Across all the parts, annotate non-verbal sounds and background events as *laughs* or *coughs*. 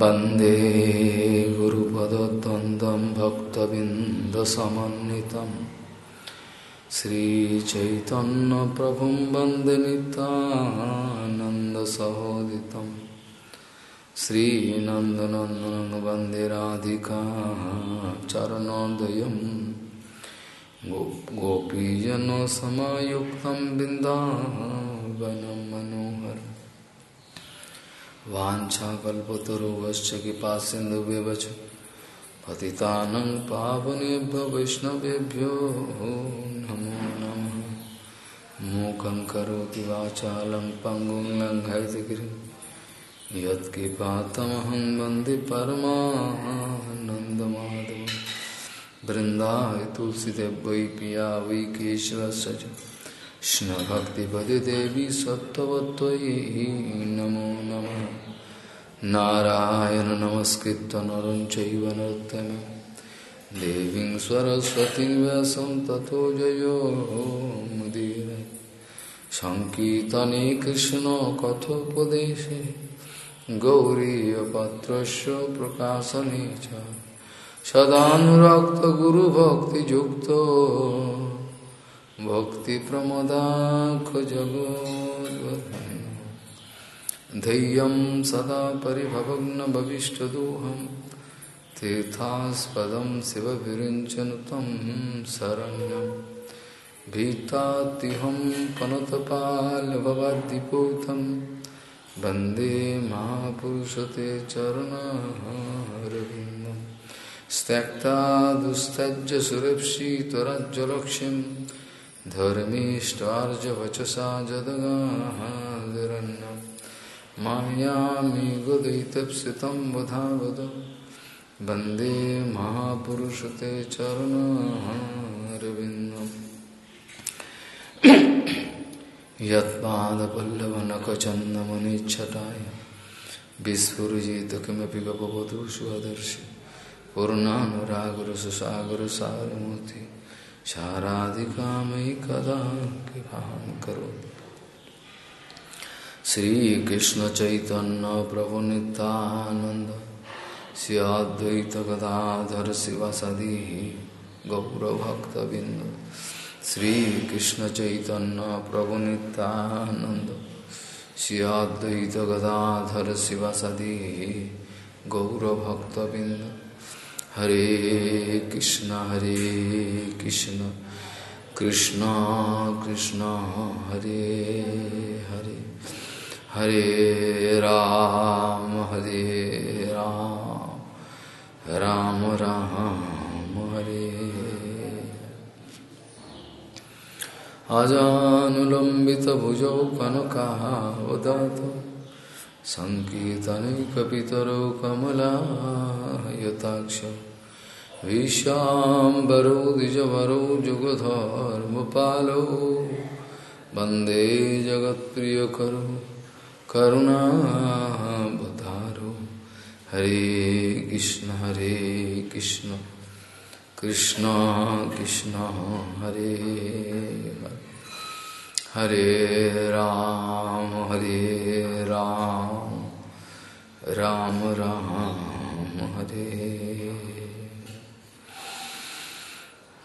वंदे गुरुपदद्वन्द्वं भक्तबिन्दसमन्वितं। श्रीचैतन्यप्रभुं वंदे नितानन्दसहोदितं श्रीनन्दनन्दनं वंदे राधिका चरणोदयं। गोपीजनसमायुक्तं बिन्दावनं मनोहर वाछाकल्पतरुश्च कृपा सिन्धुव्यवच पतितानं पावनेभ्य वैष्णवेभ्यो नमो नमः। मूकं करोति वाचालं पङ्गुं लङ्घयतिगिरिं यत्कृपातमहं वंदे परमानन्दमाधवं तुलसीदेव पिया वै केशवस्य च। कृष्णभक्तिपदे देवी सत्त्ववत्त्वयि नमो नमः। नारायण नमस्कृत्य नरं चैव नरोत्तमं देवीं सरस्वतीं व्यासं ततो जयो मुदीर। सङ्कीर्तने कृष्णकथोपदेशे गौरीयपात्रस्य प्रकाशने च। सदानुरक्तगुरुभक्तियुक्तो। भक्तिप्रमदाखजगोद्वर्ण धैर्यं सदा परिभवग्नभविष्टदोहं तीर्थास्पदं शिवविरिञ्चनु तं शरण्यं भीतात्तिहं पनतपालभवद्दिपूतं वंदे महापुरुषते चरणरविन्दं। त्यक्ता दुस्तज्य सुरक्षितरज्जलक्ष्यम् धर्मीष्टार्जवचसा जदगाहादिरन्नं मायामेघदयितप्सितं वधावद वंदे महापुरुषते चरणरविन्दम् यत्पादपल्लवनखचन्दमनिच्छटाय विस्फुरजित किमपि गपवधू स्वदर्शि पूर्णानुरागुरुसुसागरसारमूर्ति। शाराधिका मयि कदा कृपां करोति श्रीकृष्ण चैतन्य प्रभु नित्यानंद श्रीअद्वैत गदाधर शिवसदी गौरभक्तबिंद श्रीकृष्ण चैतन्य प्रभु नित्यानंद श्रीअद्वैत गदाधर शिवसदी गौरभक्तबिंद हरे कृष्ण हरे कृष्ण कृष्ण कृष्ण, हरे हरे हरे राम हरे राम राम राम, हरे। अजानुलम्बितभुजौ कनकावदात सङ्कीर्तनैकपितरौ कमलायताक्ष। विश्वाम्बरो द्विजवरो जुगधर्मपालो। वंदे जगत्प्रियकरो करुणावतारो हरे कृष्ण हरे कृष्ण। कृष्ण कृष्ण, हरे हरे राम हरे राम। राम राम, हरे।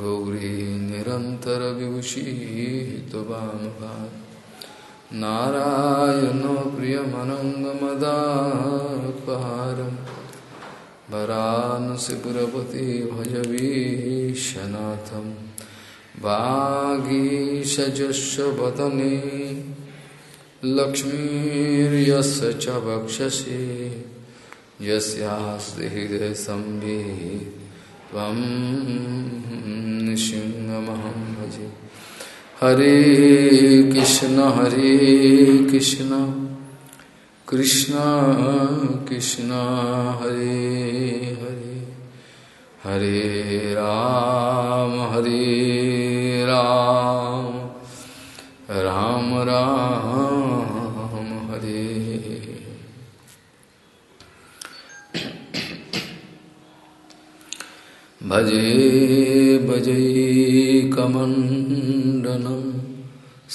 गौरी निरन्तरविभूषितवामभाग नारायणो प्रियमनङ्गमदापहारं वरानसिपुरपति भजवीशनाथं वागीशजस्य वदने लक्ष्मीर्यस्य च वक्षसि। यस्यास्ति हृदयसंवित् त्वं नृसिंहमहं भजे। हरे कृष्ण हरे कृष्ण। कृष्ण कृष्ण हरे। हरे राम हरे राम। राम राम। भजे भजैकमण्डनं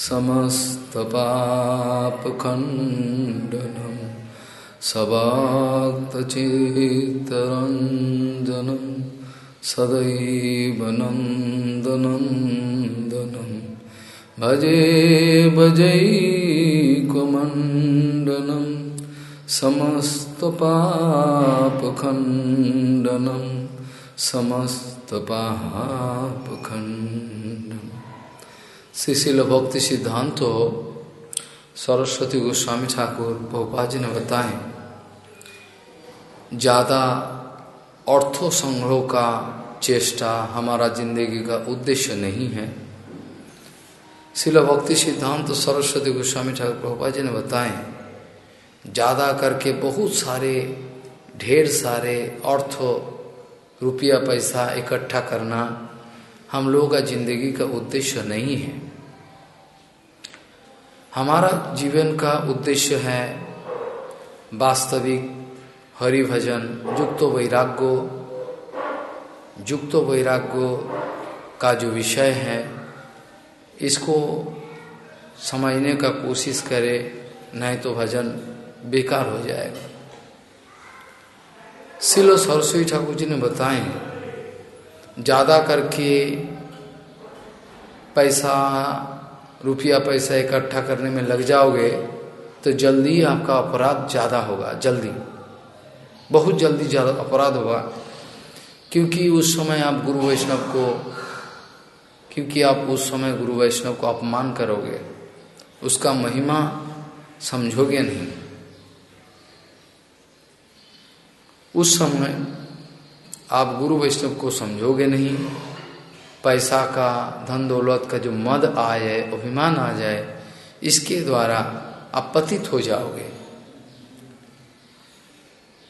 समस्तपापखण्डनं सवाक्तचित्तरञ्जनं सदैव नन्दनन्दनं भजे भजैकमण्डनं समस्तपापखण्डनं समस्त शिशिल भक्ति सिद्धांत तो सरस्वती गोस्वामी ठाकुर भोपाल जी ने बताए, ज़्यादा अर्थो संग्रह का चेष्टा हमारा ज़िंदगी का उद्देश्य नहीं है। शिल भक्ति सिद्धांत सरस्वती गोस्वामी ठाकुर प्रभुपा जी ने बताए, ज़्यादा करके बहुत सारे, ढेर सारे अर्थ रुपया पैसा इकट्ठा करना हम लोगों का ज़िंदगी का उद्देश्य नहीं है। हमारा जीवन का उद्देश्य है वास्तविक हरि भजन युक्त वैराग्य युक्त वैराग्य का जो विषय है, इसको समझने का कोशिश करे, नहीं तो भजन बेकार हो जाएगा। सिलो सरस्वती ठाकुर जी ने बताए, ज़्यादा करके पैसा, रुपया पैसा इकट्ठा करने में लग जाओगे तो जल्दी आपका अपराध ज़्यादा होगा, जल्दी। बहुत जल्दी ज़्यादा अपराध होगा, क्योंकि उस समय आप गुरु वैष्णव को, क्योंकि आप उस समय गुरु वैष्णव को अपमान करोगे, उसका महिमा समझोगे नहीं। उस समय आप गुरु वैष्णव को समझोगे नहीं। पैसा का, धन दौलत का जो मद आ जाए अभिमान आ जाए, इसके द्वारा आप पतित हो जाओगे।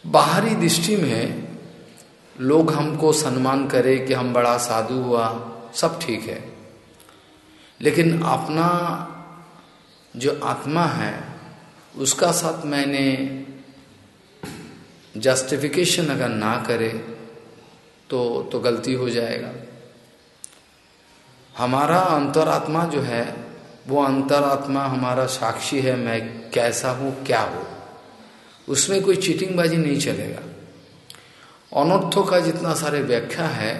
बाहरी दृष्टि में लोग हमको सम्मान करें कि हम बड़ा साधु हुआ, सब ठीक है। लेकिन अपना जो आत्मा है, उसका साथ मैंने जस्टिफिकेशन अगर ना करे तो तो गलती हो जाएगा। हमारा अंतरात्मा जो है, वो अंतरात्मा हमारा साक्षी है, मैं कैसा हूँ, क्या हूँ। उसमें कोई चीटिंगबाजी नहीं चलेगा। अनर्थों का जितना सारे व्याख्या है,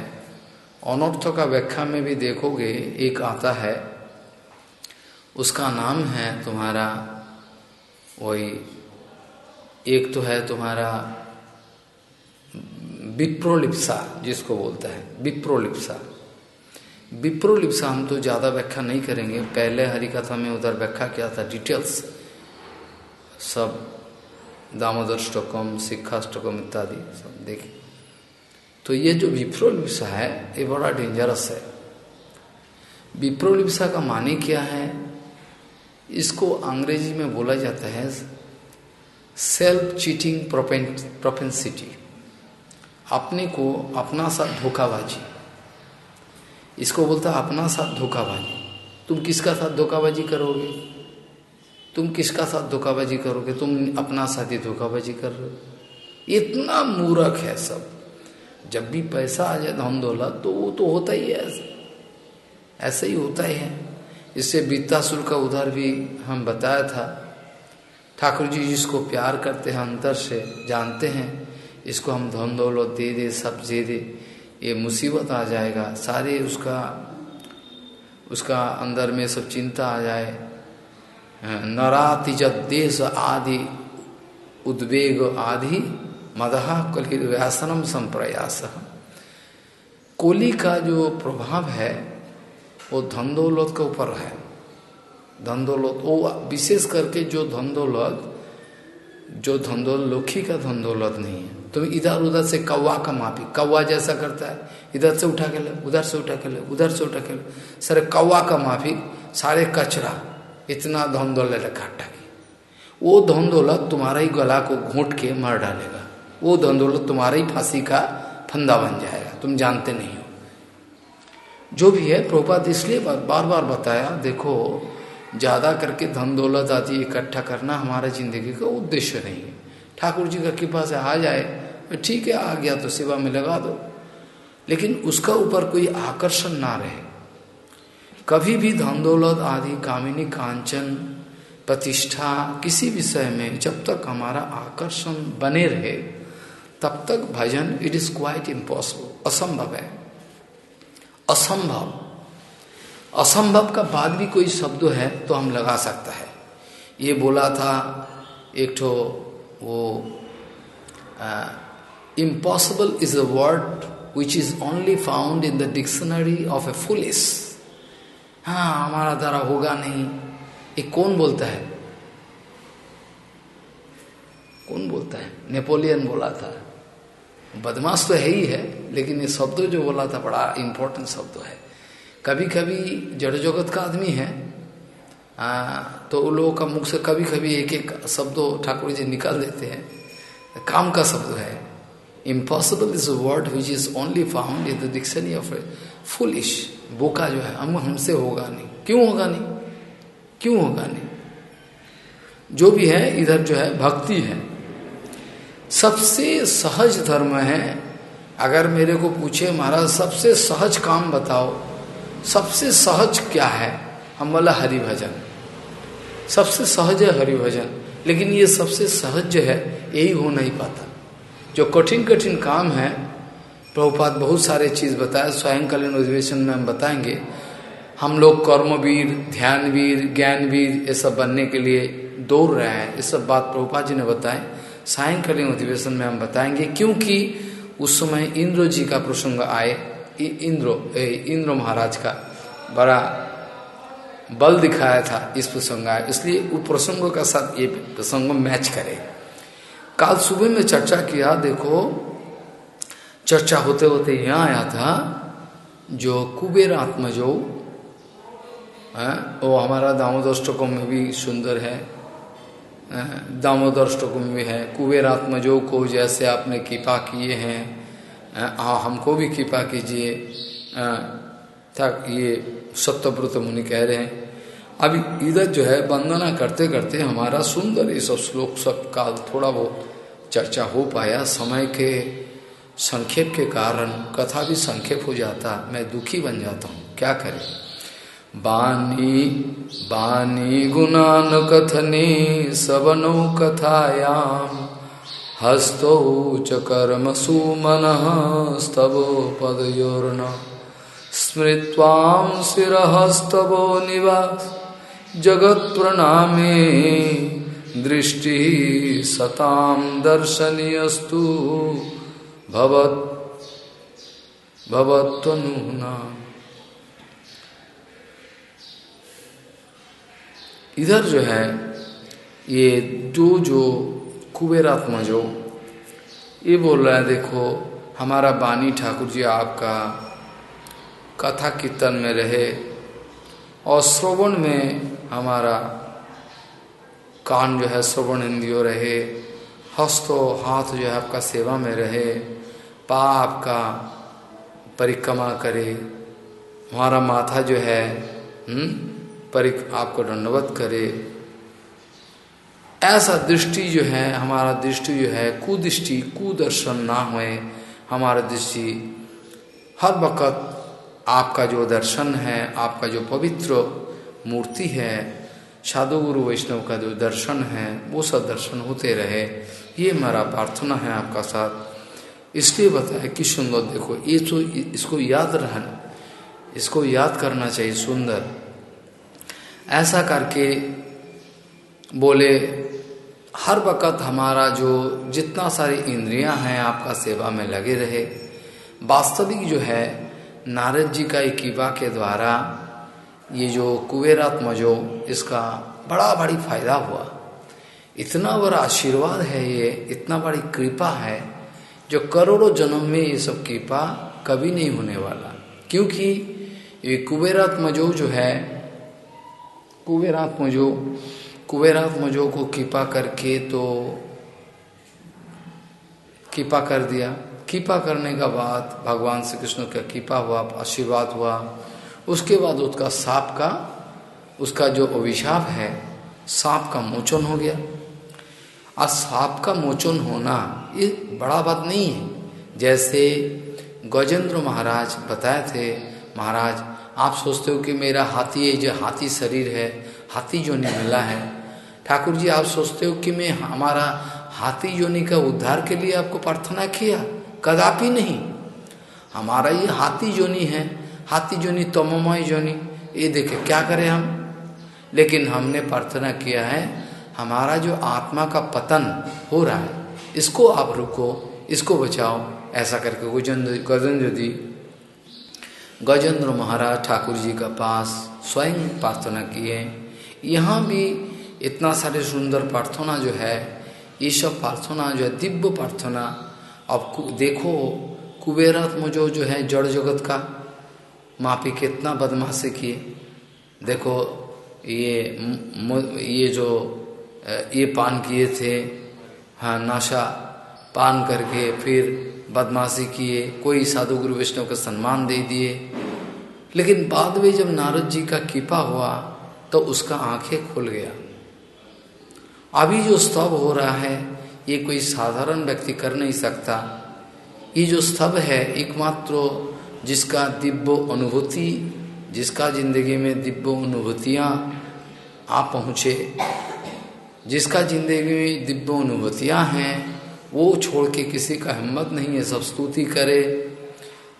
अनर्थों का व्याख्या में भी देखोगे, एक आता है, उसका नाम है तुम्हारा वही एक तो है तुम्हारा विप्रोलिप्सा, जिसको बोलता है, विप्रोलिप्सा। विप्रोलिप्सा हम तो ज़्यादा व्याख्या नहीं करेंगे। पहले हरि कथा में उधर व्याख्या किया था डिटेल्स सब दामोदर स्टोकम शिक्षाष्टकम इत्यादि सब देखे। तो ये जो विप्रोलिप्सा है, ये बड़ा डेंजरस है। विप्रोलिप्सा का माने क्या है? इसको अंग्रेज़ी में बोला जाता है सेल्फ चीटिंग प्रोपेंसिटी अपने को अपना साथ धोखाबाजी। इसको बोलता अपना साथ धोखाबाजी। तुम किसका साथ धोखाबाजी करोगे? तुम किसका साथ धोखाबाजी करोगे? तुम अपना साथ ही धोखाबाजी कर रहे हो। इतना मूर्ख है सब। जब भी पैसा आ जाए धन दौलत तो वो तो होता ही है ऐसा। ऐसे ही होता ही है। इससे बीतासुर का उधार भी हम बताया था। ठाकुर जी जिसको प्यार करते हैं, अंतर से जानते हैं, इसको हम धन दौलत दे दे, सब दे दे, ये मुसीबत आ जाएगा। सारे उसका उसका अंदर में सब चिंता आ जाए। नरातिज देश आदि उद्वेग आदि, मदहा व्यासनम संप्रयास। कोली का जो प्रभाव है, वो धन दौलत के ऊपर है। धन दौलत वो विशेष करके जो धन दौलत जो धन लोखी का धन दौलत नहीं है। तुम इधर उधर से कौवा का माफ़ी कौवा जैसा करता है। इधर से उठा के ले, उधर से उठा के ले, उधर से उठा के ले। सर, कौवा का माफ़ी सारे कचरा, इतना दौलत इकट्ठा की वो धन दौलत तुम्हारा ही गला को घोट के मार डालेगा। वो धन दौलत तुम्हारा ही फांसी का फंदा बन जाएगा। तुम जानते नहीं हो। जो भी है, प्रभुपाद इसलिए बार बार बताया, देखो ज़्यादा करके धन दौलत आदि इकट्ठा करना हमारा ज़िंदगी का उद्देश्य नहीं है। ठाकुर जी का कृपा से आ जाए, ठीक है, आ गया तो सेवा में लगा दो। लेकिन उसका ऊपर कोई आकर्षण ना रहे। कभी भी धन दौलत आदि, कामिनी कांचन, प्रतिष्ठा, किसी विषय में जब तक हमारा आकर्षण बने रहे, तब तक भजन इट इज़ क्वाइट इम्पॉसिबल असंभव है। असंभव। असंभव का बाद भी कोई शब्द है तो हम लगा सकता है। ये बोला था एक ठो वो impossible is a word which is only found in the dictionary of a foolish हाँ हमारा द्वारा होगा नहीं। ये कौन बोलता है? कौन बोलता है? नेपोलियन बोला था। बदमाश तो है ही है, लेकिन ये शब्द जो बोला था बड़ा इंपॉर्टेंट शब्द है। कभी कभी जड़ जगत का आदमी है आ, तो उन लोगों का मुख से कभी कभी एक एक शब्द ठाकुर जी निकाल देते हैं। काम का शब्द है। Impossible is word which is only found in the dictionary of foolish बोका जो है हम हमसे होगा नहीं। क्यों होगा नहीं? क्यों होगा नहीं? जो भी है इधर जो है भक्ति है। सबसे सहज धर्म है अगर मेरे को पूछे महाराज सबसे सहज काम बताओ। सबसे सहज क्या है? हम बोला हरि भजन सबसे सहज है हरि भजन लेकिन ये सबसे सहज जो है, यही हो नहीं पाता। जो कठिन कठिन काम है प्रभुपात बहुत सारे चीज़ बताए स्वयंकालीन अधिवेशन में हम बताएँगे। हम लोग कर्मवीर, ध्यानवीर, ज्ञानवीर, ये सब बनने के लिए दौड़ रहे हैं। ये सब बात प्रभुपात जी ने बताए सायंकालीन अधिवेशन में हम बताएँगे, क्योंकि उस समय इंद्र जी का प्रसंग आए। इंद्रो इंद्र महाराज का बड़ा बल दिखाया था इस प्रसंग इसलिए उस प्रसंगों का साथ ये प्रसंग मैच करे। कल सुबह में चर्चा किया, देखो, चर्चा होते होते यहाँ आया था, जो कुबेर आत्मजो है, वो हमारा दामोदर में भी सुंदर है दामोदर में भी है। कुबेर आत्मजो को जैसे आपने कृपा किए हैं हाँ। हमको भी कृपा कीजिए। तक ये सत्यव्रत मुनि कह रहे हैं। अभी इधर जो है, वंदना करते करते हमारा सुंदर ये सब श्लोक सब काल थोड़ा बहुत चर्चा हो पाया। समय के संक्षेप के कारण कथा भी संक्षेप हो जाता। मैं दुखी बन जाता हूँ। क्या करें? बानी बानी गुणान कथने सबनो कथायाम। हस्तो च कर्म सुमन स्तवो पदयोर्न। स्मृत्वाम शिहस्तवो निवास। जगत प्रणामे दृष्टि सताम दर्शनीयस्तु। भवत्वनुना इधर जो है, ये जो जो कुबेरात्मा जो, ये बोल रहे हैं, देखो, हमारा बानी ठाकुर जी आपका कथा कीर्तन में रहे और श्रवण में हमारा कान जो है श्रवण इंद्रियो रहे, हस्तो हाथ जो है आपका सेवा में रहे पा आपका परिक्रमा करे, हमारा माथा जो है हम्म परिक आपको दंडवत करे ऐसा दृष्टि जो है, हमारा दृष्टि जो है, कुदृष्टि, कुदर्शन ना होए, हमारा दृष्टि हर वक्त आपका जो दर्शन है, आपका जो पवित्र मूर्ति है, साधु गुरु वैष्णव का जो दर्शन है, वो सब दर्शन होते रहे। ये मेरा प्रार्थना है आपका साथ। इसलिए बताया कि सुंदर देखो, ये तो इसको याद रहना, इसको याद करना चाहिए सुंदर। ऐसा करके बोले हर वक्त हमारा जो जितना सारी इंद्रियाँ हैं आपका सेवा में लगे रहे। वास्तविक जो है, नारद जी का इकीबा के द्वारा ये जो कुबेरात्म जो, इसका बड़ा बड़ी फ़ायदा हुआ। इतना बड़ा आशीर्वाद है ये, इतना बड़ी कृपा है, जो करोड़ों जन्म में ये सब कृपा कभी नहीं होने वाला। क्योंकि ये कुबेरात्म जो जो है, कुबेरात्म जो कुबेरात्मजो को कृपा करके तो कृपा कर दिया। कृपा करने का बाद भगवान श्री कृष्ण का कृपा हुआ, आशीर्वाद हुआ। उसके बाद उसका सांप का, उसका जो अभिशाप है, सांप का मोचन हो गया। और सांप का मोचन होना ये बड़ा बात नहीं है। जैसे गजेंद्र महाराज बताए थे, महाराज, आप सोचते हो कि मेरा हाथी, ये जो हाथी शरीर है, हाथी जो नहीं मिला है ठाकुर जी आप सोचते हो कि मैं हमारा हाथी योनि का उद्धार के लिए आपको प्रार्थना किया? कदापि नहीं। हमारा ये हाथी जोनी है। हाथी जोनी तमोमय जोनी ये देखे, क्या करें हम? लेकिन हमने प्रार्थना किया है, हमारा जो आत्मा का पतन हो रहा है, इसको आप रुको, इसको बचाओ। ऐसा करके गजेंद्र गजेंद्र जी, गजेंद्र महाराज ठाकुर जी का पास स्वयं प्रार्थना किए। यहाँ भी इतना सारे सुंदर प्रार्थना जो है, ये सब प्रार्थना जो है, दिव्य प्रार्थना। अब देखो, कुबेरात्म जो जो है जड़ जगत का मापी कितना बदमाशी किए। देखो, ये ये जो ये पान किए थे हाँ नशा पान करके फिर बदमाशी किए, कोई साधु गुरु वैष्णव का सम्मान दे दिए। लेकिन बाद में जब नारद जी का कृपा हुआ तो उसका आँखें खुल गया। अभी जो स्तव हो रहा है, ये कोई साधारण व्यक्ति कर नहीं सकता। ये जो स्तव है, एकमात्र जिसका दिव्य अनुभूति, जिसका ज़िंदगी में दिव्य अनुभूतियाँ आ पहुँचे, जिसका ज़िंदगी में दिव्य अनुभूतियाँ हैं, वो छोड़ के किसी का हिम्मत नहीं है, सब स्तुति करे।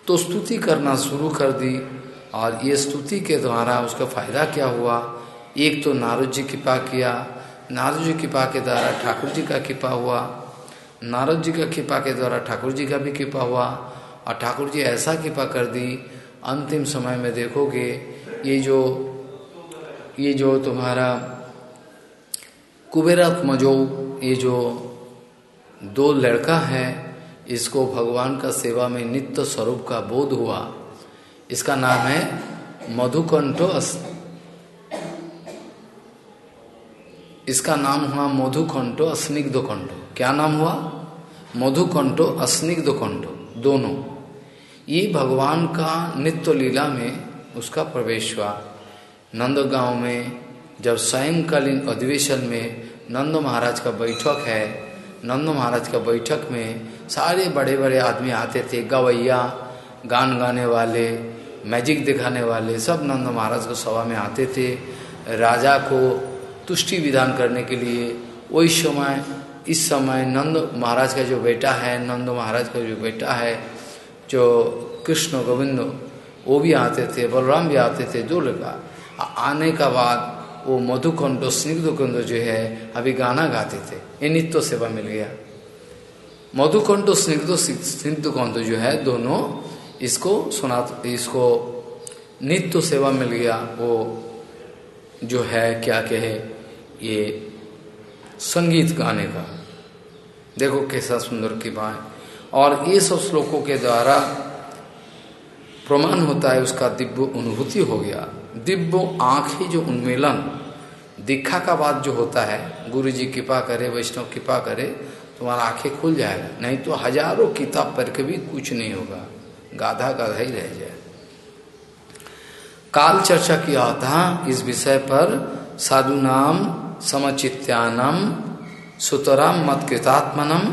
तो स्तुति करना शुरू कर दी, और ये स्तुति के द्वारा उसका फ़ायदा क्या हुआ? एक तो नारद जी कृपा किया नारद जी कृपा के द्वारा, ठाकुर जी का कृपा हुआ। नारद जी का कृपा के द्वारा, ठाकुर जी का भी कृपा हुआ। और ठाकुर जी ऐसा कृपा कर दी, अंतिम समय में देखोगे, ये जो ये जो तुम्हारा कुबेरत मजो, ये जो दो लड़का है, इसको भगवान का सेवा में नित्य स्वरूप का बोध हुआ। इसका नाम है मधुकंठो इसका नाम हुआ मधुकंठो अस्निग्ध कंठो क्या नाम हुआ? मधुकंठो अस्निग्ध कंठो दोनों। ये भगवान का नित्य लीला में उसका प्रवेश हुआ। नंद गाँव में, जब सायंकालीन अधिवेशन में नंद महाराज का बैठक है, नंद महाराज का बैठक में सारे बड़े बड़े आदमी आते थे, गवैया, गान गाने वाले, मैजिक दिखाने वाले, सब नंद महाराज को सभा में आते थे। राजा को तुष्टि विधान करने के लिए वही समय, इस समय नंद महाराज का जो बेटा है, नंद महाराज का जो बेटा है, जो कृष्ण गोविंद, वो भी आते थे, बलराम भी आते थे दो लगा। आने का बाद वो मधुकुंड स्निग्धकुंड जो है, अभी गाना गाते थे। ये नित्य सेवा मिल गया। मधुकुंड स्निग्ध स्निग्धकुंड जो है, दोनों इसको सुना, इसको नित्य सेवा मिल गया, वो जो है, क्या कहे, ये संगीत गाने का। देखो कैसा सुंदर की बात। और ये सब श्लोकों के द्वारा प्रमाण होता है, उसका दिव्य अनुभूति हो गया। दिव्य आँखें जो उन्मेलन दीक्षा का बात जो होता है गुरु जी कृपा करे, वैष्णव कृपा करे, तुम्हारा आँखें खुल जाएगा। नहीं तो हज़ारों किताब पढ़ के भी कुछ नहीं होगा। गाधा गाधा ही रह जाए। काल चर्चा किया था इस विषय पर साधु नाम समचित्यानम, सुतराम मत कृतात्मनम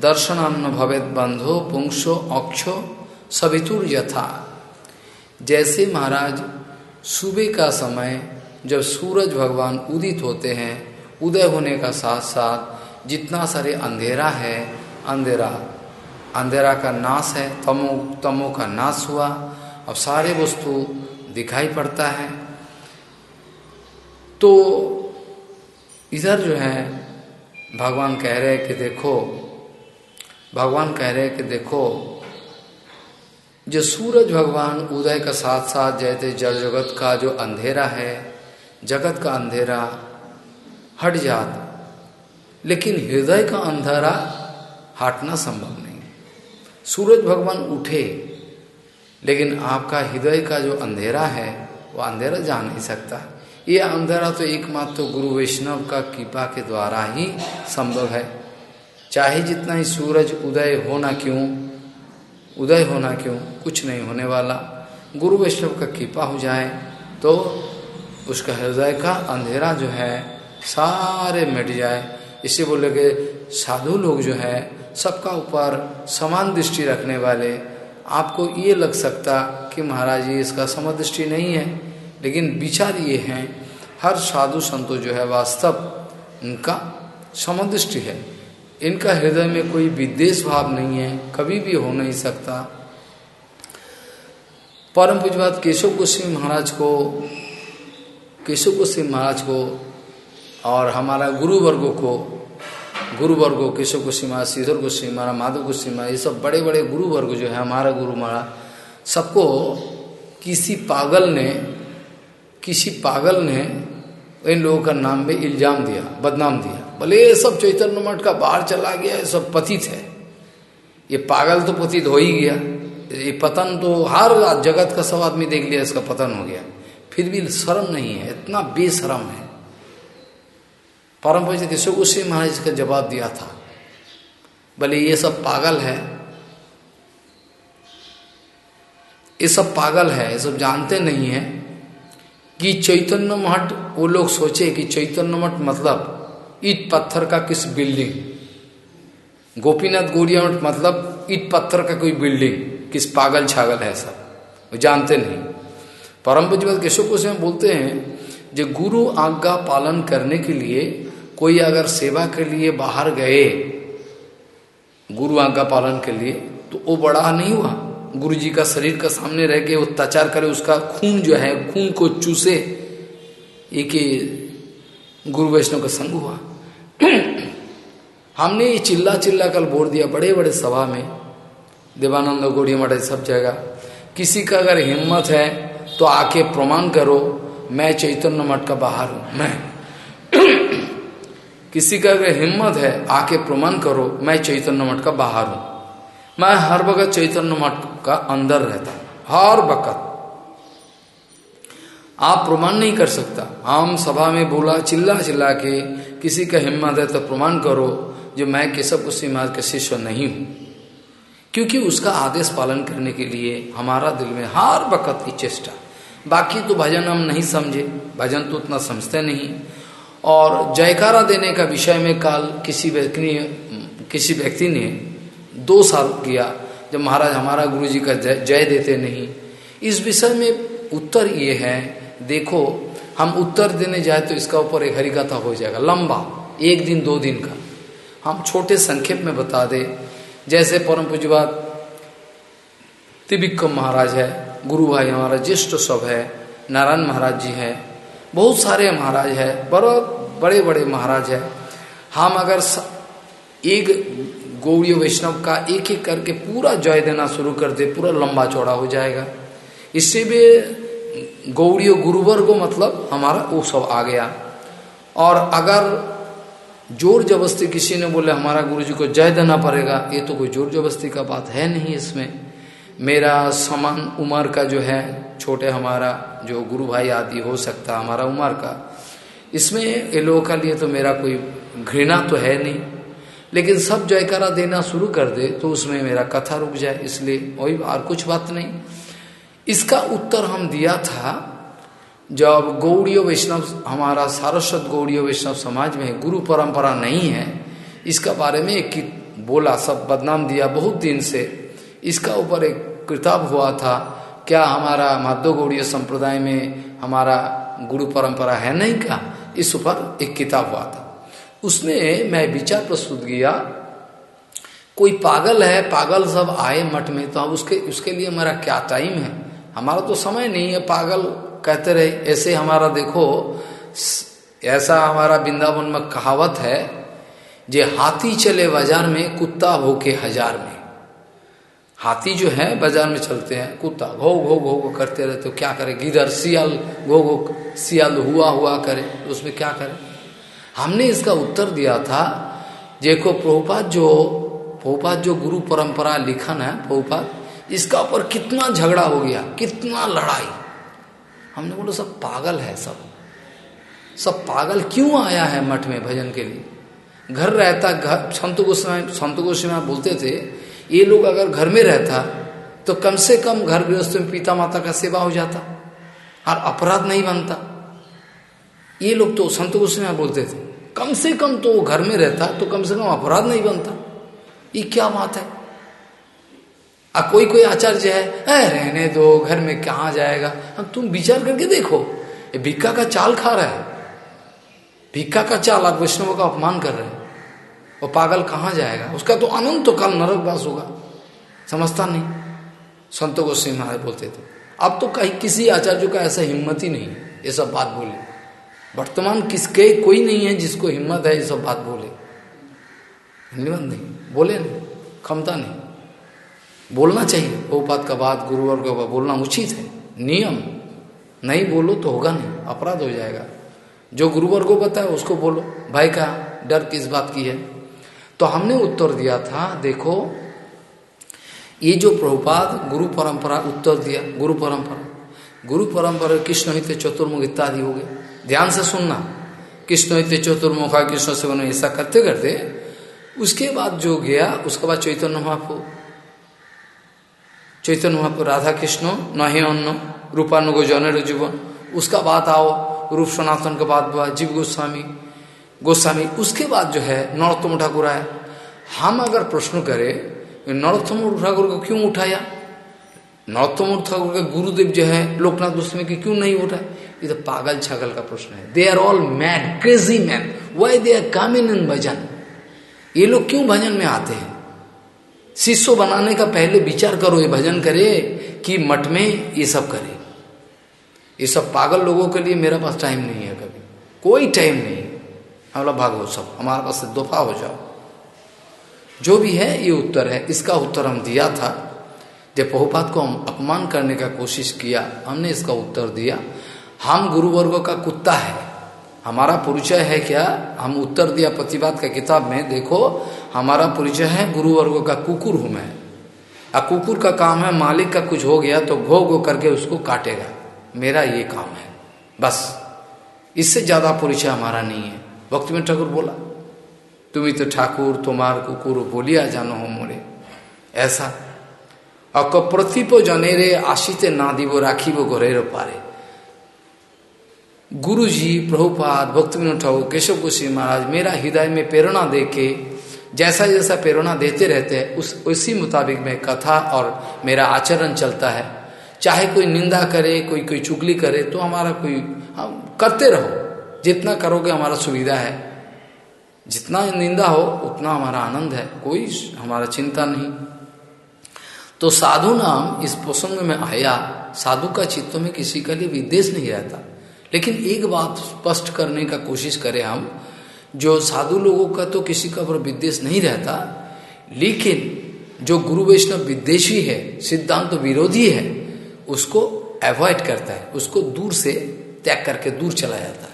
दर्शनान्न भवेद बंधो, पुंसो, अक्षो, सवितुर यथा। जैसे महाराज, सुबह का समय, जब सूरज भगवान उदित होते हैं, उदय होने का साथ साथ जितना सारे अंधेरा है, अंधेरा अंधेरा का नाश है, तमो तमो का नाश हुआ, अब सारे वस्तु दिखाई पड़ता है। तो इधर जो है, भगवान कह रहे हैं कि देखो, भगवान कह रहे हैं कि देखो, जो सूरज भगवान उदय का साथ साथ जैसे जल जगत का जो अंधेरा है, जगत का अंधेरा हट जाता। लेकिन हृदय का अंधेरा हटना संभव नहीं। सूरज भगवान उठे लेकिन आपका हृदय का जो अंधेरा है, वो अंधेरा जा नहीं सकता। ये अंधेरा तो एकमात्र तो गुरु वैष्णव का कृपा के द्वारा ही संभव है। चाहे जितना ही सूरज उदय हो ना क्यों, उदय होना क्यों, कुछ नहीं होने वाला। गुरु वैष्णव का कृपा हो जाए तो उसका हृदय का अंधेरा जो है, सारे मिट जाए। इसे बोले कि साधु लोग जो है, सबका ऊपर समान दृष्टि रखने वाले आपको ये लग सकता कि महाराज जी इसका समदृष्टि नहीं है, लेकिन विचार ये हैं, हर साधु संतो जो है वास्तव उनका समदृष्टि है। इनका हृदय में कोई विद्वेश भाव नहीं है, कभी भी हो नहीं सकता। परम पूजवाद केशव गोस्वी महाराज को केशव गोस्वी महाराज को और हमारा गुरु वर्गो को गुरु वर्गो केशव गोस्वी महाराज श्रीधर गोस्वी महाराज माधव गोस्वी ये सब बड़े बड़े गुरु वर्ग जो है, हमारा गुरु महाराज, सबको किसी पागल ने, किसी पागल ने इन लोगों का नाम में इल्ज़ाम दिया, बदनाम दिया। भले ये सब चैतन्य मठ का बाहर चला गया, ये सब पतित है। ये पागल तो पतित हो ही गया। ये पतन तो हर जगत का सब आदमी देख लिया, इसका पतन हो गया। फिर भी शर्म नहीं है, इतना बेशरम है। परम पूज्य केशव गोस्वी महाराज का जवाब दिया था। बोले ये सब पागल है, ये सब पागल है, ये सब जानते नहीं है कि चैतन्य मठ, वो लोग सोचे कि चैतन्य मठ मतलब ईट पत्थर का किस बिल्डिंग? गोपीनाथ गौरिया मठ मतलब ईट पत्थर का कोई बिल्डिंग? किस पागल छागल है सब? वो जानते नहीं। परम पूज्य केशव को बोलते हैं जो गुरु आज्ञा पालन करने के लिए कोई अगर सेवा के लिए बाहर गए, गुरु आज्ञा पालन के लिए तो वो बड़ा नहीं हुआ। गुरु जी का शरीर का सामने रह के अत्याचार करे, उसका खून जो है, खून को चूसे, एक गुरु वैष्णव का संग हुआ। *clears throat* हमने ये चिल्ला चिल्ला कल बोल दिया बड़े बड़े सभा में, देवानंद गौड़ी मठ सब जगह। किसी का अगर हिम्मत है तो आके प्रमाण करो, मैं चैतन्य मठ का बाहर हूँ। मैं *clears throat* किसी का अगर हिम्मत है, आके प्रमाण करो, मैं चैतन्य मठ का बाहर हूँ। मैं हर वक्त चैतन्य मठ का अंदर रहता हर वक्त। आप प्रमाण नहीं कर सकता। आम सभा में बोला, चिल्ला चिल्ला के किसी का हिम्मत है तो प्रमाण करो, जो मैं केशव कुशी महाराज का शिष्य नहीं हूँ। क्योंकि उसका आदेश पालन करने के लिए हमारा दिल में हर वक्त की चेष्टा। बाकी तो भजन हम नहीं समझे, भजन तो उतना समझते नहीं। और जयकारा देने का विषय में काल किसी व्यक्ति किसी व्यक्ति ने दो साल किया जब महाराज हमारा गुरु जी का जय, जय देते नहीं। इस विषय में उत्तर ये है देखो हम उत्तर देने जाए तो इसका ऊपर एक हरिकथा हो जाएगा लंबा एक दिन दो दिन का। हम छोटे संक्षेप में बता दे जैसे परम पूजवाद त्रिविक्रम महाराज है गुरु भाई हमारा ज्येष्ठ सब है नारायण महाराज जी है बहुत सारे महाराज है, बड़े बड़े बड़े महाराज है। हम अगर एक गौड़ी वैष्णव का एक एक करके पूरा जय देना शुरू कर दे, पूरा लंबा चौड़ा हो जाएगा। इससे भी गौड़ी गुरुवर को मतलब हमारा वो सब आ गया। और अगर ज़ोर जबरस्ती किसी ने बोले, हमारा गुरु जी को जय देना पड़ेगा, ये तो कोई ज़ोर जबरस्ती का बात है नहीं इसमें। मेरा समान उम्र का जो है, छोटे हमारा जो गुरु भाई आदि हो सकता हमारा उम्र का। इसमें ये लोगों का लिए तो मेरा कोई घृणा तो है नहीं। लेकिन सब जयकारा देना शुरू कर दे तो उसमें मेरा कथा रुक जाए, इसलिए वही और कुछ बात नहीं। इसका उत्तर हम दिया था, जब गौड़ीय वैष्णव, हमारा सारस्वत गौड़ीय वैष्णव समाज में गुरु परंपरा नहीं है, इसका बारे में एक बोला, सब बदनाम दिया बहुत दिन से। इसका ऊपर एक किताब हुआ था, क्या हमारा माधव गौड़ीय संप्रदाय में हमारा गुरु परंपरा है नहीं क्या? इस ऊपर एक किताब हुआ था। उसमें मैं विचार प्रस्तुत किया, कोई पागल है, पागल सब आए मठ में तो अब उसके उसके लिए हमारा क्या टाइम है? हमारा तो समय नहीं है, पागल कहते रहे, ऐसे हमारा देखो, ऐसा हमारा वृंदावन में कहावत है, जे हाथी चले बाज़ार में, कुत्ता भोके हज़ार में। हाथी जो है, बाज़ार में चलते हैं, कुत्ता घो घो घो घो करते रहते हो। क्या करे? गिदर सियाल घो घो सियाल हुआ हुआ करे। उसमें क्या करे? हमने इसका उत्तर दिया था। देखो प्रभुपात जो प्रभुपात जो गुरु परंपरा लिखन है प्रभुपात इसका ऊपर कितना झगड़ा हो गया, कितना लड़ाई। हमने बोला, सब पागल है सब। सब पागल क्यों आया है मठ में भजन के लिए? घर रहता, घर, संत गोस्वामी, संत बोलते थे ये लोग अगर घर में रहता तो कम से कम घर गृहस्थ में पिता माता का सेवा हो जाता और अपराध नहीं बनता। ये लोग तो संत गोस्वामी बोलते थे कम से कम तो घर में रहता तो कम से कम अपराध नहीं बनता। ये क्या बात है? आ कोई कोई आचार्य है ए, रहने दो घर में कहा जाएगा? हम तुम विचार करके देखो ये भिक्का का चाल खा रहा है। भिक्का का चाल आप वैष्णव का अपमान कर रहे हैं। वो पागल कहाँ जाएगा? उसका तो अनंत तो काल नरकवास होगा। समझता नहीं। संतों को सिंह महाराज बोलते थे। अब तो कहीं किसी आचार्य का ऐसा हिम्मत ही नहीं ये सब बात बोले। वर्तमान किसके कोई नहीं है जिसको हिम्मत है, ये सब बात बोले। हिम्मत नहीं। बोले नहीं। क्षमता नहीं। बोलना चाहिए। वो बात का बात गुरुवर का बोलना उचित है। नियम। नहीं बोलो तो होगा नहीं। अपराध हो जाएगा। जो गुरुवर को है उसको बोलो। भाई का डर किस बात की है? तो हमने उत्तर दिया था, देखो, ये जो प्रभुपाद गुरु परंपरा, उत्तर दिया, गुरु परंपरा। गुरु परंपरा कृष्ण हित चतुर्मुख इत्यादि हो गए। ध्यान से सुनना। कृष्ण हित चतुर्मुखा कृष्ण से बनो ऐसा करते करते, उसके बाद जो गया, उसके बाद चैतन्य महापु। चैतन्य महापु राधा कृष्ण नहे अन्न रूपानुगो जन जीवन। उसका बात आओ, रूप सनातन के बाद जीव गोस्वामी। गोस्वामी, उसके बाद जो है नरोत्तम ठाकुर आया हम अगर प्रश्न करें नरोत्तम ठाकुर को क्यों उठाया? नरोत्तम ठाकुर का गुरुदेव जो है, लोकनाथ गोस्वामी की क्यों नहीं उठाया ये तो पागल छागल का प्रश्न है। They are all mad crazy man why they are coming in भजन ये लोग क्यों भजन में आते हैं? शिष्य बनाने का पहले विचार करो, ये भजन करे कि मठ में ये सब करे। ये सब पागल लोगों के लिए मेरा पास टाइम नहीं है कभी। कोई टाइम नहीं। हम लोग भागो सब, हमारे पास से दोफा हो जाओ। जो भी है, ये उत्तर है। इसका उत्तर हम दिया था। जब बहुपात को हम अपमान करने का कोशिश किया, हमने इसका उत्तर दिया। हम गुरुवर्गो का कुत्ता है। हमारा परिचय है क्या? हम उत्तर दिया प्रतिवाद का किताब में, देखो, हमारा परिचय है, गुरुवर्गो का कुकुर हूँ मैं। आ कुकुर का काम है, मालिक का कुछ हो गया तो घो घो करके उसको काटेगा। मेरा ये काम है। बस। इससे ज़्यादा परिचय हमारा नहीं है। भक्ति में ठाकुर बोला तुम्हें तो ठाकुर तुम्हार कुकुर बोलिया जानो हो मोरे ऐसा आशीते ना दिवो राखी वो गोरेरो पारे गुरु जी प्रभुपाद भक्ति ठाकुर केशव कुशी महाराज मेरा हृदय में प्रेरणा दे के जैसा जैसा प्रेरणा देते रहते हैं उस उसी मुताबिक में कथा और मेरा आचरण चलता है चाहे कोई निंदा करे कोई कोई चुगली करे तो हमारा कोई हम करते रहो जितना करोगे हमारा सुविधा है। जितना निंदा हो, उतना हमारा आनंद है। कोई हमारा चिंता नहीं। तो साधु नाम इस प्रसंग में आया। साधु का चित्त में किसी का लिए विदेश नहीं रहता। लेकिन एक बात स्पष्ट करने का कोशिश करें हम, जो साधु लोगों का तो किसी का पर विद्वेश नहीं रहता, लेकिन जो गुरु वैष्णव विद्वेशी है, सिद्धांत तो विरोधी है, उसको अवॉइड करता है। उसको दूर से त्याग करके दूर चला जाता है।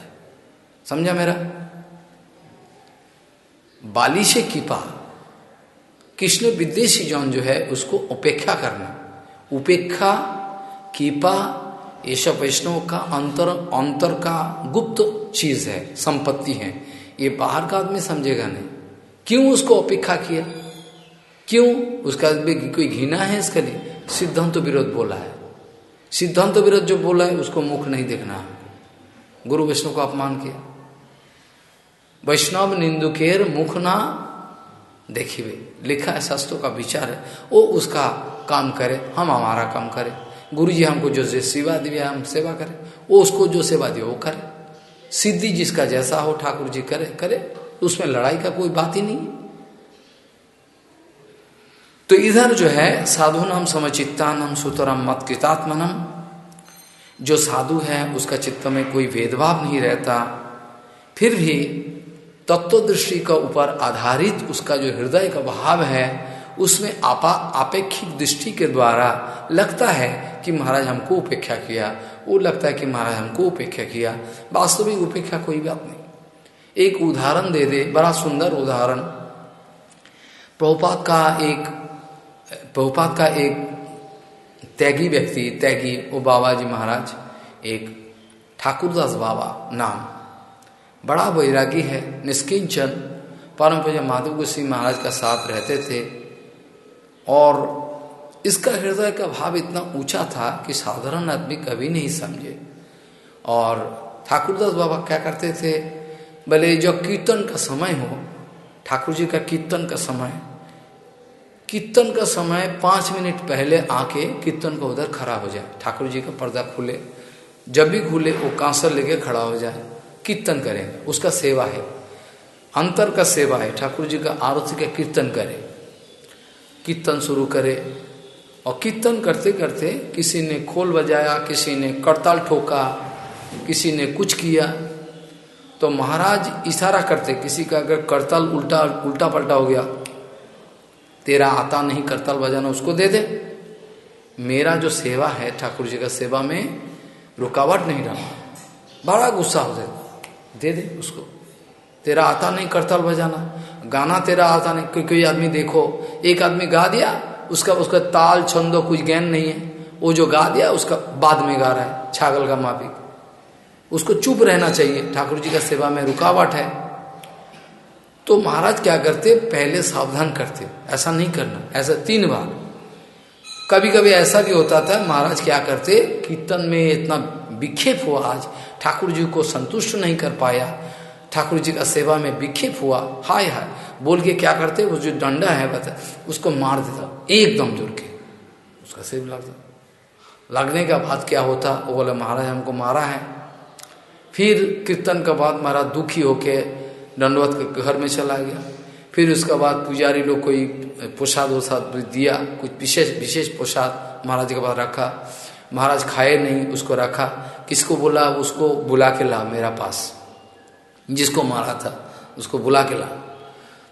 समझा मेरा? बाली से कीपा कृष्ण विद्वेशी जौन जो है उसको उपेक्षा करना? उपेक्षा, कीपा ये सब वैष्णव का अंतर अंतर का गुप्त चीज़ है, संपत्ति है। ये बाहर का आदमी समझेगा नहीं। क्यों उसको अपेक्षा किया? क्यों? उसका कोई घृणा है इसके लिए? सिद्धांत विरोध बोला है। सिद्धांत विरोध जो बोला है, उसको मुख नहीं देखना। गुरु वैष्णव को अपमान किया। वैष्णव निंदुकेर मुख ना देखिए लिखा है शास्त्रों का विचार है। वो उसका काम करे, हम हमारा काम करें। गुरु जी हमको जो सेवा दिया हम सेवा करें। वो उसको जो सेवा दिया वो करे। सिद्धि जिसका जैसा हो, ठाकुर जी करे करे। उसमें लड़ाई का कोई बात ही नहीं तो इधर जो है साधु नाम समचित्तानम सुतरम मत कृतात्मनम। जो साधु है, उसका चित्त में कोई भेदभाव नहीं रहता। फिर भी तत्व दृष्टि का ऊपर आधारित उसका जो हृदय का भाव है, उसमें आपा अपेक्षिक दृष्टि के द्वारा लगता है कि महाराज हमको उपेक्षा किया। वो लगता है कि महाराज हमको उपेक्षा किया। वास्तविक उपेक्षा कोई बात नहीं। एक उदाहरण दे दे, बड़ा सुंदर उदाहरण। प्रभुपात का एक प्रभुपात का एक त्यागी व्यक्ति, त्यागी वो बाबा जी महाराज, एक ठाकुरदास बाबा नाम। बड़ा वैरागी है, निष्किंचन। परम पूजा माधव गोस्वी महाराज का साथ रहते थे। और इसका हृदय का भाव इतना ऊँचा था कि साधारण आदमी कभी नहीं समझे। और ठाकुरदास बाबा क्या करते थे? भले जब कीर्तन का समय हो, ठाकुर जी का कीर्तन का समय, कीर्तन का समय पाँच मिनट पहले आके कीर्तन का उधर खड़ा हो जाए। ठाकुर जी का पर्दा खुले, जब भी खुले, वो कांसर लेके खड़ा हो जाए। कीर्तन करेंगे उसका सेवा है। अंतर का सेवा है। ठाकुर जी का आरती का कीर्तन करे। कीर्तन शुरू करे। और कीर्तन करते करते किसी ने खोल बजाया, किसी ने करताल ठोका, किसी ने कुछ किया तो महाराज इशारा करते, किसी का अगर करताल उल्टा उल्टा पलटा हो गया, तेरा आता नहीं, करताल बजाना उसको दे दे। मेरा जो सेवा है ठाकुर जी का सेवा में रुकावट नहीं रहा बड़ा गुस्सा हो जाए। दे दे उसको। तेरा आता नहीं, करताल बजाना। गाना तेरा आता नहीं। कोई कोई आदमी देखो, एक आदमी गा दिया, उसका उसका ताल, छंदो, कुछ ज्ञान नहीं है। वो जो गा दिया, उसका बाद में गा रहा है, छागल का माफिक। उसको चुप रहना चाहिए। ठाकुर जी का सेवा में रुकावट है। तो महाराज क्या करते? पहले सावधान करते। ऐसा नहीं करना। ऐसा तीन बार। कभी कभी ऐसा भी होता था, महाराज क्या करते? कीर्तन में इतना विक्षेप हुआ आज। ठाकुर जी को संतुष्ट नहीं कर पाया। ठाकुर जी का सेवा में विक्षेप हुआ। हाय हाय। बोल के क्या करते? वो जो डंडा है, बता, उसको मार देता। एकदम ज़ोर के। उसका सेव लगता। लगने का बाद क्या होता? वो बोले, महाराज, हमको मारा है। फिर कीर्तन के बाद महाराज दुखी होके दंडवत के घर में चला गया। फिर उसके बाद पुजारी लोग कोई प्रसाद वसाद दिया कुछ विशेष विशेष प्रसाद महाराज के पास रखा। महाराज खाए नहीं, उसको रखा। किसको बोला? उसको बुला के ला मेरा पास। जिसको मारा था, उसको बुला के ला।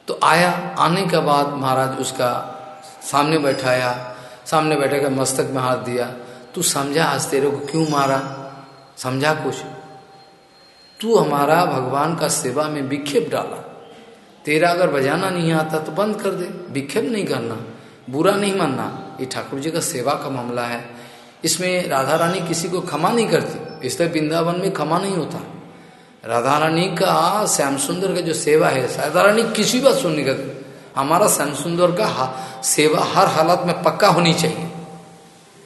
तो आया, आने के बाद महाराज उसका सामने बैठाया। सामने बैठे कर मस्तक में हाथ दिया। तू समझा आज तेरे को क्यों मारा? समझा कुछ? तू हमारा भगवान का सेवा में विक्षेप डाला। तेरा अगर बजाना नहीं आता तो बंद कर दे। विक्षेप नहीं करना। बुरा नहीं मानना। ये ठाकुर जी का सेवा का मामला है। इसमें राधा रानी किसी को क्षमा नहीं करती। इसलिए वृंदावन में क्षमा नहीं होता। राधा रानी का श्याम सुंदर का जो सेवा है, राधा रानी किसी बात सुनने का हमारा श्याम सुंदर का सेवा हर हालत में पक्का होनी चाहिए।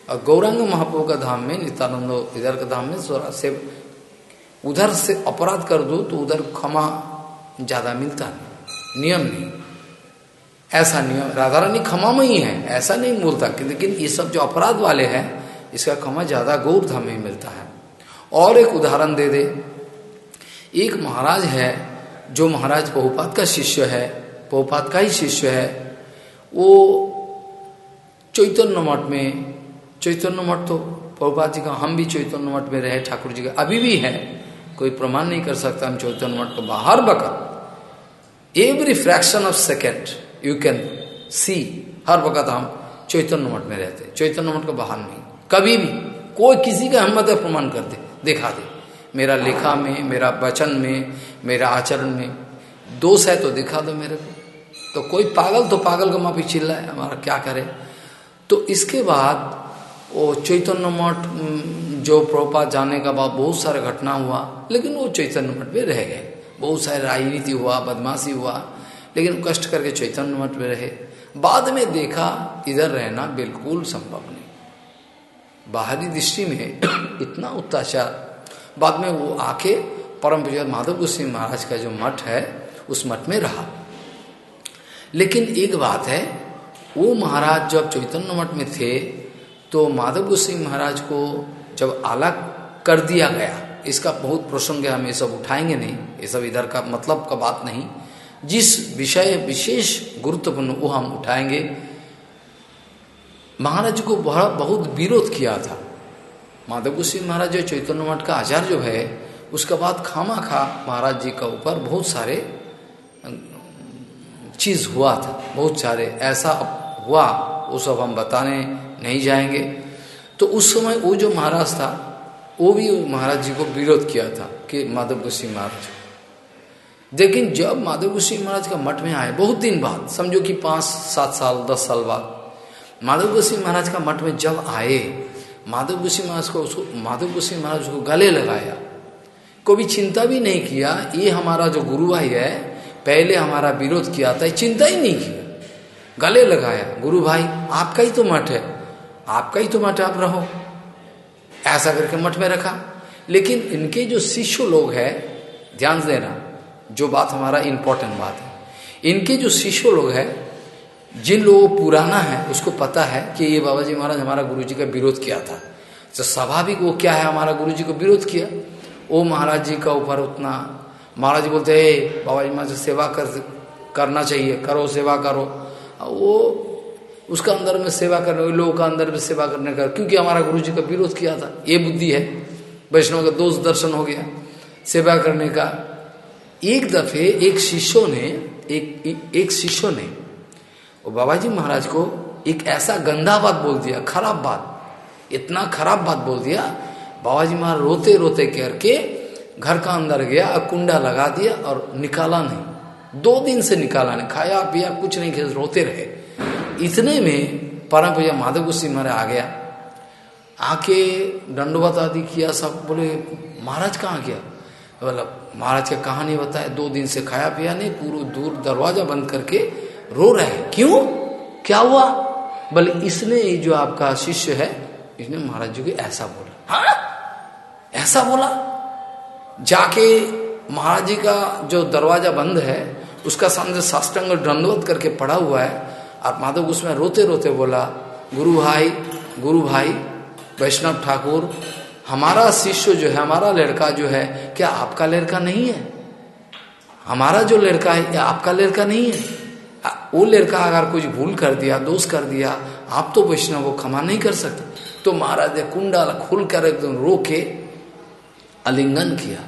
और गौरंग महाप्रभु का धाम में, नित्यानंद इधर का धाम में से उधर से अपराध कर दो तो उधर क्षमा ज़्यादा मिलता नहीं। नियम नहीं। ऐसा नियम राधा रानी क्षमा में ही है, ऐसा नहीं बोलता लेकिन ये सब जो अपराध वाले हैं इसका क्षमा ज़्यादा गौर धाम में मिलता है। और एक उदाहरण दे दे। एक महाराज है, जो महाराज बहुपात का शिष्य है, बहुपात का ही शिष्य है, वो चैतन्य मठ में, चैतन्य मठ तो बहुपात जी का, हम भी चैतन्य मठ में रहे, ठाकुर जी का अभी भी है, कोई प्रमाण नहीं कर सकता हम चैतन्य मठ को बाहर वक्त every fraction of second you can see हर वक्त हम चैतन्य मठ में रहते चैतन्य मठ को बाहर नहीं। कभी भी, कोई किसी का हिम्मत प्रमाण कर दे दिखा दे। मेरा लेखा में, मेरा वचन में, मेरा आचरण में दोष है तो दिखा दो मेरे को। तो कोई पागल तो पागल का माफ़ी चिल्ला है हमारा क्या करे? तो इसके बाद वो चैतन्य मठ जो प्रोपा जाने का बाद बहुत सारा घटना हुआ, लेकिन वो चैतन्य मठ में रह गए। बहुत सारे राजनीति हुआ, बदमाशी हुआ, लेकिन कष्ट करके चैतन्य मठ में रहे। बाद में देखा, इधर रहना बिल्कुल संभव नहीं। बाहरी दृष्टि में इतना अत्याचार बाद में वो आके परम पूजा माधव गोस्वी महाराज का जो मठ है, उस मठ में रहा। लेकिन एक बात है, वो महाराज जब चैतन्य मठ में थे तो माधव गोस्वी महाराज को जब अलग कर दिया गया, इसका बहुत प्रसंग है, हम ये सब उठाएँगे नहीं, ये सब इधर का मतलब का बात नहीं। जिस विषय विशेष गुरुत्वपूर्ण वो हम उठाएँगे महाराज को बहुत बहुत विरोध किया था। माधव गोस्वी महाराज जो चैतन्य मठ का आचार्य जो है, उसके बाद खामा खा महाराज जी का ऊपर बहुत सारे चीज़ हुआ था। बहुत सारे ऐसा हुआ, वो सब हम बताने नहीं जाएँगे। तो उस समय वो जो महाराज था, वो भी महाराज जी को विरोध किया था कि माधव गोस्वी महाराज। लेकिन जब माधव गोस्वी महाराज का मठ में आए, बहुत दिन बाद, समझो कि पाँच, सात साल, दस साल बाद माधव गोस्वी महाराज का मठ में जब आए माधव गोस्वी महाराज को उसको माधव गोस्वी महाराज को गले लगाया। कभी चिंता भी नहीं किया, ये हमारा जो गुरु भाई है, पहले हमारा विरोध किया था चिंता ही नहीं किया। गले लगाया, गुरु भाई, आपका ही तो मठ है, आपका ही तो मठ आप रहो। ऐसा करके मठ में रखा। लेकिन इनके जो शिष्य लोग हैं, ध्यान देना, जो बात हमारा इंपॉर्टेंट बात है, इनके जो शिष्य लोग हैं जिन लोगों पुराना है, उसको पता है कि ये बाबा जी महाराज हमारा गुरु जी का विरोध किया था। तो स्वाभाविक वो क्या है, हमारा गुरु जी को विरोध किया? वो महाराज जी का ऊपर उतना महाराज बोलते हैं बाबा जी महाराज सेवा कर, करना चाहिए, करो, सेवा करो। वो उसका अंदर में सेवा करने लोगों का अंदर में सेवा करने का, क्योंकि हमारा गुरु जी का विरोध किया था। ये बुद्धि है। वैष्णव का दोष दर्शन हो गया सेवा करने का। एक दफे एक शिष्यों ने, एक एक शिष्यों ने वो बाबा जी महाराज को एक ऐसा गंदा बात बोल दिया, खराब बात, इतना खराब बात बोल दिया। बाबा जी महाराज रोते रोते करके घर का अंदर गया और कुंडा लगा दिया और निकाला नहीं। दो दिन से निकाला नहीं, खाया, पिया, कुछ नहीं किया रोते रहे। इतने में परम पूजा माधव गुस्सी महाराज आ गया। आके दंडवत आदि किया, सब बोले, महाराज कहाँ गया? बोला, महाराज का कहानी बताया, दो दिन से खाया, पिया नहीं, पूरा दूर दरवाज़ा बंद करके रो रहे क्यों? क्या हुआ? बोले इसने जो आपका शिष्य है, इसने महाराज जी को ऐसा बोला। हाँ? ऐसा बोला? जाके महाराज जी का जो दरवाज़ा बंद है, उसका सामने साष्टांग दंडवत करके पड़ा हुआ है। और माधव उसमें रोते रोते बोला, गुरु भाई गुरु भाई, वैष्णव ठाकुर, हमारा शिष्य जो है, हमारा लड़का जो है, क्या आपका लड़का नहीं है? हमारा जो लड़का है, क्या आपका लड़का नहीं है? वो लड़का अगर कुछ भूल कर दिया, दोष कर दिया, आप तो वैष्णव को क्षमा नहीं कर सकते। तो महाराज ने कुंडा खुल कर एकदम रो के आलिंगन किया।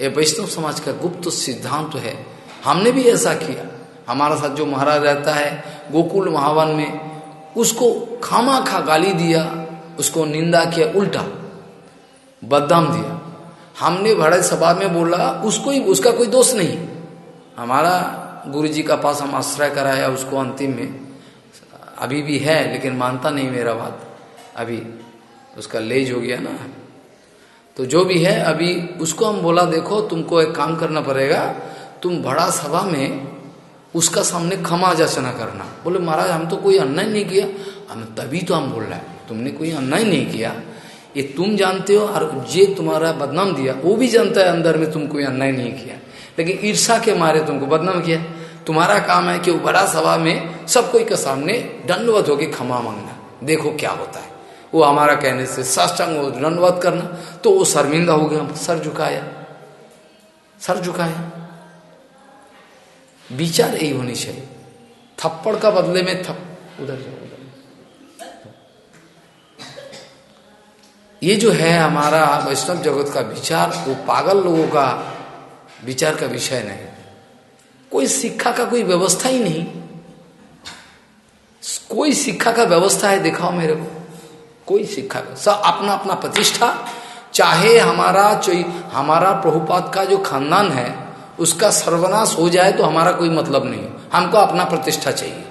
ये वैष्णव समाज का गुप्त सिद्धांत तो है। हमने भी ऐसा किया। हमारा साथ जो महाराज रहता है, गोकुल महावन में, उसको खामा खा गाली दिया, उसको निंदा किया, उल्टा, बदनाम दिया। हमने बड़े सभा में बोला, उसको ही, उसका कोई दोष नहीं। हमारा गुरु जी का पास हम आश्रय कराया उसको अंतिम में। अभी भी है, लेकिन मानता नहीं मेरा बात। अभी उसका लेज हो गया ना। तो जो भी है, अभी उसको हम बोला, देखो, तुमको एक काम करना पड़ेगा। तुम बड़ा सभा में उसका सामने खमा जाचना करना। बोले, महाराज, हम तो कोई अन्याय नहीं किया। हम तभी तो हम बोल रहे हैं। तुमने कोई अन्याय नहीं किया। ये तुम जानते हो और जे तुम्हारा बदनाम दिया, वो भी जानता है अंदर में तुम कोई अन्याय नहीं किया। लेकिन ईर्षा के मारे तुमको बदनाम किया। तुम्हारा काम है कि वो बड़ा सभा में सब कोई के सामने दंडवत होकर क्षमा मांगना। देखो क्या होता है। वो हमारा कहने से साष्टांग दंडवत करना। तो वो शर्मिंदा हो गया सर झुकाया। सर झुकाया। विचार यही होनी चाहिए। थप्पड़ का बदले में थप उधर जाओ, उधर ये जो है हमारा वैष्णव जगत का विचार, वो पागल लोगों का विचार का विषय नहीं। कोई शिक्षा का कोई व्यवस्था ही नहीं। कोई शिक्षा का व्यवस्था है, दिखाओ मेरे को। कोई शिक्षा का सब अपना अपना प्रतिष्ठा, चाहे हमारा हमारा प्रभुपात का जो खानदान है, उसका सर्वनाश हो जाए तो हमारा कोई मतलब नहीं। हमको अपना प्रतिष्ठा चाहिए।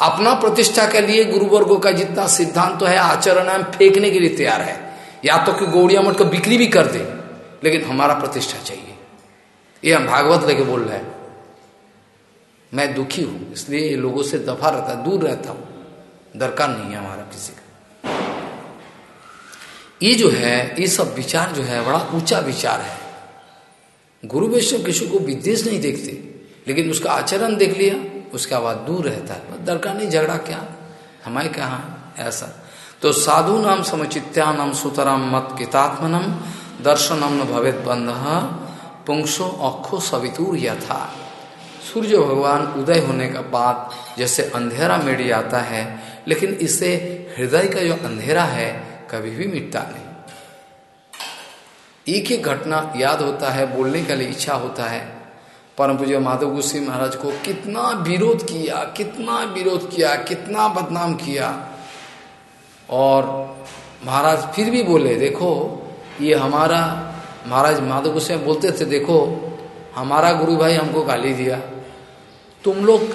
अपना प्रतिष्ठा के लिए गुरुवर्गो का जितना सिद्धांत तो है, आचरण है फेंकने के लिए तैयार है। या तो कि गौड़िया मठ को बिक्री भी कर दे, लेकिन हमारा प्रतिष्ठा चाहिए। ये हम भागवत लेके बोल रहे हैं। मैं दुखी हूँ, इसलिए लोगों से दफ़ा रहता, दूर रहता हूँ। दरकार नहीं है हमारा किसी का। ये जो है, ये सब विचार जो है, बड़ा ऊँचा विचार है। गुरु वैष्णव किसी को विदेश नहीं देखते, लेकिन उसका आचरण देख लिया, उसके बाद दूर रहता है। दरकार नहीं, झगड़ा क्या? हमारे कहा ऐसा। तो साधु नाम समचित्यानम सुतराम मत कितात्मनम, दर्शनम न भवेद बंध पुंसो अखो सवितूर यथा सूर्य भगवान उदय होने का बाद जैसे अंधेरा मिट जाता है, लेकिन इससे हृदय का जो अंधेरा है, कभी भी मिटता नहीं। एक एक घटना याद होता है, बोलने के लिए इच्छा होता है। परम पूज्य माधव गुस्सी महाराज को कितना विरोध किया, कितना विरोध किया, कितना बदनाम किया। और महाराज फिर भी बोले, देखो, ये हमारा, महाराज माधव गुस्से बोलते थे, देखो, हमारा गुरु भाई हमको गाली दिया। तुम लोग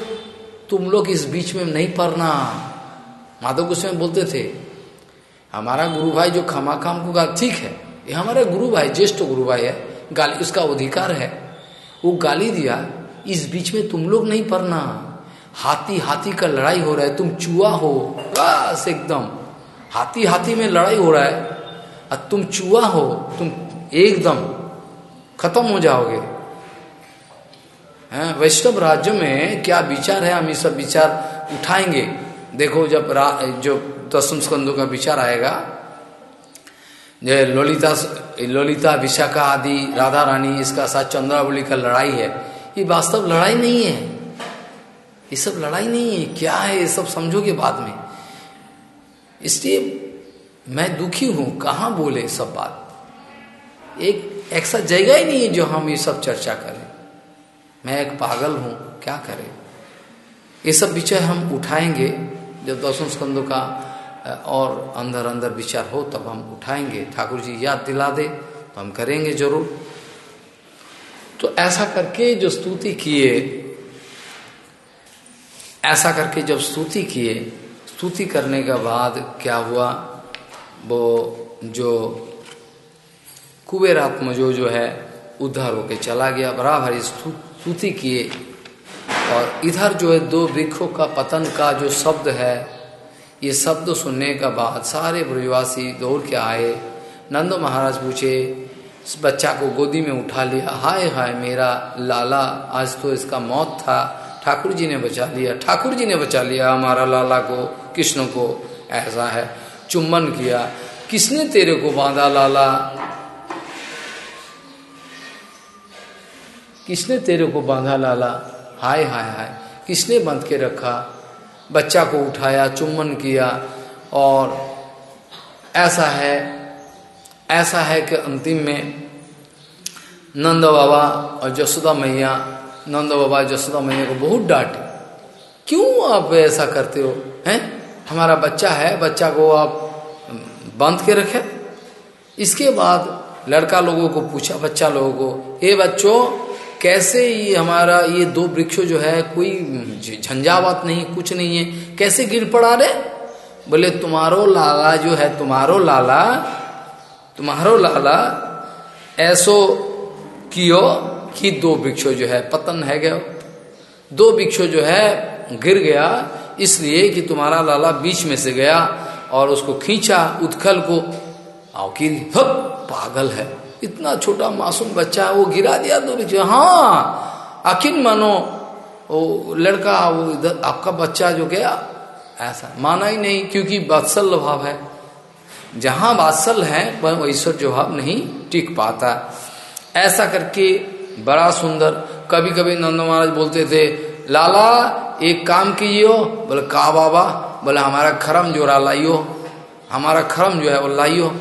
तुम लोग इस बीच में नहीं पढ़ना माधव गोस्वामी बोलते थे, हमारा गुरु भाई जो खमा खाम को गाल ठीक है, ये हमारा गुरु भाई, ज्येष्ठ गुरु भाई है, गाली उसका अधिकार है। वो गाली दिया, इस बीच में तुम लोग नहीं पढ़ना हाथी हाथी का लड़ाई हो रहा है, तुम चुआ हो, बस एकदम। हाथी हाथी में लड़ाई हो रहा है और तुम चूहा हो, तुम एकदम खत्म हो जाओगे। वैष्णव राज्य में क्या विचार है? हम ये सब विचार उठाएँगे। देखो, जब जो दसम स्कंदों का विचार आएगा जो ललिता ललिता, विशाखा आदि, राधा रानी, इसका साथ चंद्रावली का लड़ाई है। ये वास्तव लड़ाई नहीं है। ये सब लड़ाई नहीं है। क्या है ये सब समझोगे बाद में? इसलिए मैं दुखी हूँ। कहा बोले सब बात? एक ऐसा जगह ही नहीं है जो हम ये सब चर्चा करें मैं एक पागल हूँ, क्या करें? ये सब विषय हम उठाएँगे, जब दसों स्कंदों का और अंदर अंदर विचार हो, तब हम उठाएँगे। ठाकुर जी याद दिला दे तो हम करेंगे ज़रूर। तो ऐसा करके जो स्तुति किए, ऐसा करके जब स्तुति किए, स्तुति करने के बाद क्या हुआ? वो जो कुबेरात्म जो जो है, उद्धार होके चला गया, बराबर स्तुति किए। और इधर जो है दो वृक्षों का पतन का जो शब्द है, ये शब्द सुनने का बाद सारे ब्रजवासी दौड़ के आए। नंदो महाराज पूछे, इस बच्चा को गोदी में उठा लिया। हाय हाय मेरा लाला, आज तो इसका मौत था। ठाकुर जी ने बचा लिया। ठाकुर जी ने बचा लिया हमारा लाला को, कृष्ण को। ऐसा है। चुम्बन किया। किसने तेरे को बांधा लाला? किसने तेरे को बांधा लाला? हाय हाय हाय। किसने बंध के रखा? बच्चा को उठाया, चुम्बन किया और ऐसा है ऐसा है कि अंतिम में नंद बाबा और जसोदा मैया, नंद बाबा जसोदा मैया को बहुत डांटे। क्यों आप ऐसा करते हो, हैं? हमारा बच्चा है, बच्चा को आप बाँध के रखे। इसके बाद लड़का लोगों को पूछा, बच्चा लोगों को हे बच्चों कैसे ये हमारा ये दो वृक्ष जो है, कोई झंझावात नहीं, कुछ नहीं है। कैसे गिर पड़ा रे? बोले, तुम्हारो लाला जो है, तुम्हारो लाला तुम्हारो लाला, ऐसो कियो कि दो वृक्ष जो है, पतन है गया। दो वृक्ष जो है, गिर गया, इसलिए कि तुम्हारा लाला बीच में से गया और उसको खींचा, उत्खल को, आओ कि पागल है। इतना छोटा मासूम बच्चा है, वो गिरा दिया तो बीच हाँ अखिन मानो, वो लड़का, वो इधर, आपका बच्चा जो गया, ऐसा, माना ही नहीं, क्योंकि बात्सल भाव है। जहाँ बात्सल है, वह ऐश्वर्य भाव नहीं टिक पाता। ऐसा करके बड़ा सुंदर कभी कभी नंद महाराज बोलते थे, लाला, एक काम कीजिए बोले, का बाबा? बोले, हमारा खरम जो रहा लाइयो, हमारा खरम जो है वो लाइयो।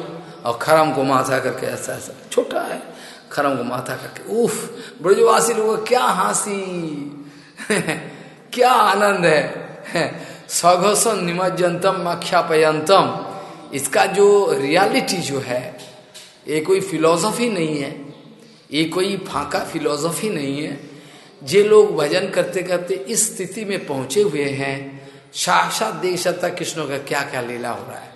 और खरम को माथा करके ऐसा ऐसा। छोटा है, खरम को माथा करके। उफ, ब्रजवासी लोग क्या हँसी। *laughs* क्या आनंद है। *laughs* सघोसन निमज्जनतम मख्यापयंतम इसका जो रियलिटी जो है, ये कोई फिलोसफी नहीं है। ये कोई फाका फिलोसफी नहीं है। जे लोग भजन करते करते इस स्थिति में पहुँचे हुए हैं, साक्षात देख सकता कृष्ण का क्या क्या लीला हो रहा है।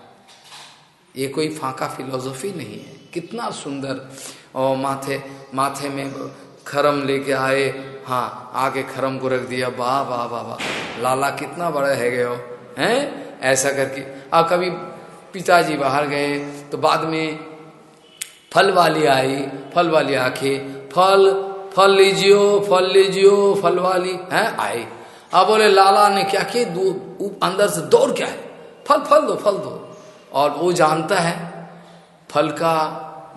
ये कोई फाका फिलोसफी नहीं है। कितना सुंदर और माथे माथे में खरम लेके आए। हाँ आके खरम को रख दिया। वाह वाह वाह वाह। लाला कितना बड़ा है गए हो, हैं? ऐसा करके। अब कभी पिताजी बाहर गए तो बाद में फल वाली आई, फल वाली आके फल फल लीजियो फल लीजियो, फल वाली, है? आई। अब बोले, लाला ने क्या किया? अंदर से दौड़ क्या है फल फल दो फल दो। और वो जानता है फल का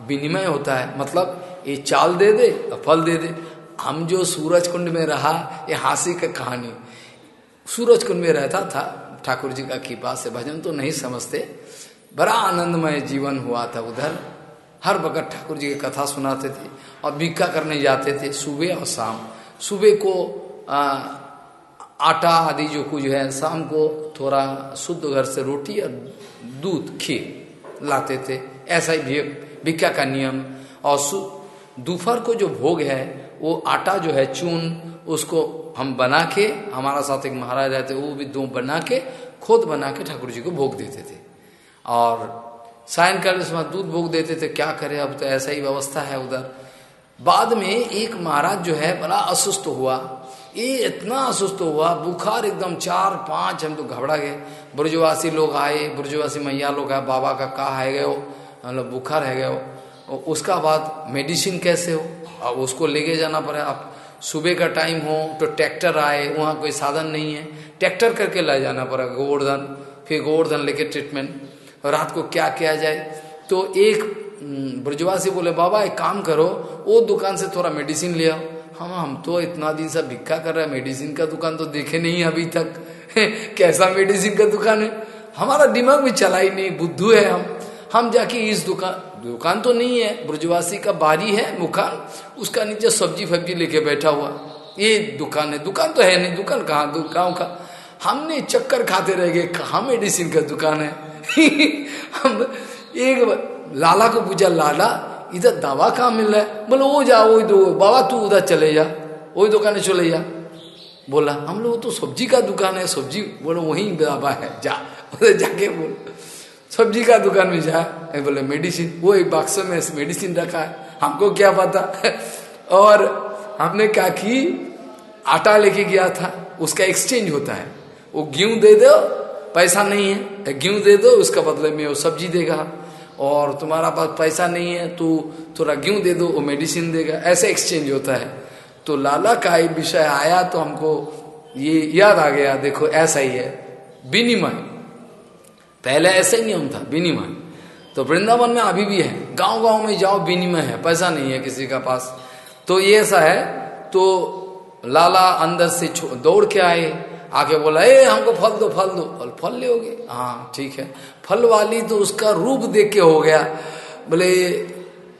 विनिमय होता है। मतलब ये चाल दे दे और फल दे दे। हम जो सूरज कुंड में रहा ये हासी का कहानी। सूरज कुंड में रहता था ठाकुर जी का कृपा से भजन तो नहीं समझते। बड़ा आनंदमय जीवन हुआ था उधर। हर वक्त ठाकुर जी की कथा सुनाते थे और बिक्का करने जाते थे सुबह और शाम। सुबह को आ, आटा आदि जो कुछ है शाम को थोड़ा शुद्ध घर से रोटी और दूध खीर लाते थे। ऐसा ही भिक्का का नियम। और दोपहर को जो भोग है, वो आटा जो है, चून, उसको हम बना के हमारा साथ एक महाराज रहते, वो भी दो बना के खुद बना के ठाकुर जी को भोग देते थे। और सायंकाल उसमें दूध भोग देते थे, क्या करे, अब तो ऐसा ही व्यवस्था है उधर। बाद में एक महाराज जो है बड़ा असुस्त हुआ। ये इतना असुस्त हुआ, बुखार एकदम चार, पाँच, हम तो घबरा गए। ब्रजवासी लोग आए, ब्रजवासी मैया लोग आए, बाबा का कहा है गए मतलब बुखार है गए उसका बाद मेडिसिन कैसे हो? अब उसको लेके जाना पड़े। अब सुबह का टाइम हो तो ट्रैक्टर आए, वहाँ कोई साधन नहीं है। ट्रैक्टर करके ला जाना पड़ा, गोवर्धन। फिर गोवर्धन लेके ट्रीटमेंट। रात को क्या किया जाए? तो एक ब्रजवासी बोले, बाबा, एक काम करो, वो दुकान से थोड़ा मेडिसिन ले आओ. हम हम तो इतना दिन से भिक्खा कर रहे हैं मेडिसिन का दुकान तो देखे नहीं अभी तक। *laughs* कैसा मेडिसिन का दुकान है? हमारा दिमाग में चला ही नहीं, बुद्धू है हम। हम जाके इस दुकान दुकान तो नहीं है ब्रजवासी का बारी है मुखान उसका नीचे सब्ज़ी फब्जी लेके बैठा हुआ। ये दुकान है, दुकान तो है नहीं, दुकान कहाँ गाँव का। हमने चक्कर खाते रह गए, कहा मेडिसिन का दुकान है? *laughs* हम एक लाला को पूछा लाला इधर दवा कहाँ मिल रहा है बोले वो जा वही दो बाबा तू उधर चले जा वही दुकान चले जा बोला हम लोग तो सब्ज़ी का दुकान है सब्ज़ी बोलो वही दवा है जा उधर जाके बोल सब्ज़ी का दुकान में जा बोले मेडिसिन वो एक बक्स में मेडिसिन रखा है हमको क्या पता और हमने क्या की आटा लेके गया था उसका एक्सचेंज होता है वो गेहूँ दे दो पैसा नहीं है गेहूँ दे दो उसका बदले में वो सब्ज़ी देगा और तुम्हारा पास पैसा नहीं है तो थोड़ा गेहूँ दे दो? वो मेडिसिन देगा। ऐसे एक्सचेंज होता है। तो लाला का एक विषय आया तो हमको ये याद आ गया, देखो, ऐसा ही है। विनिमय। पहले ऐसा ही नियम था, विनिमय। तो वृंदावन में अभी भी है। गाँव गाँव में जाओ, विनिमय है। पैसा नहीं है किसी का पास। तो ये ऐसा है। तो लाला अंदर से दौड़ के आए। आके बोला, ए, हमको फल दो फल दो। फल फल ले हाँ ठीक है। फल वाली तो उसका रूप देख के हो गया। बोले,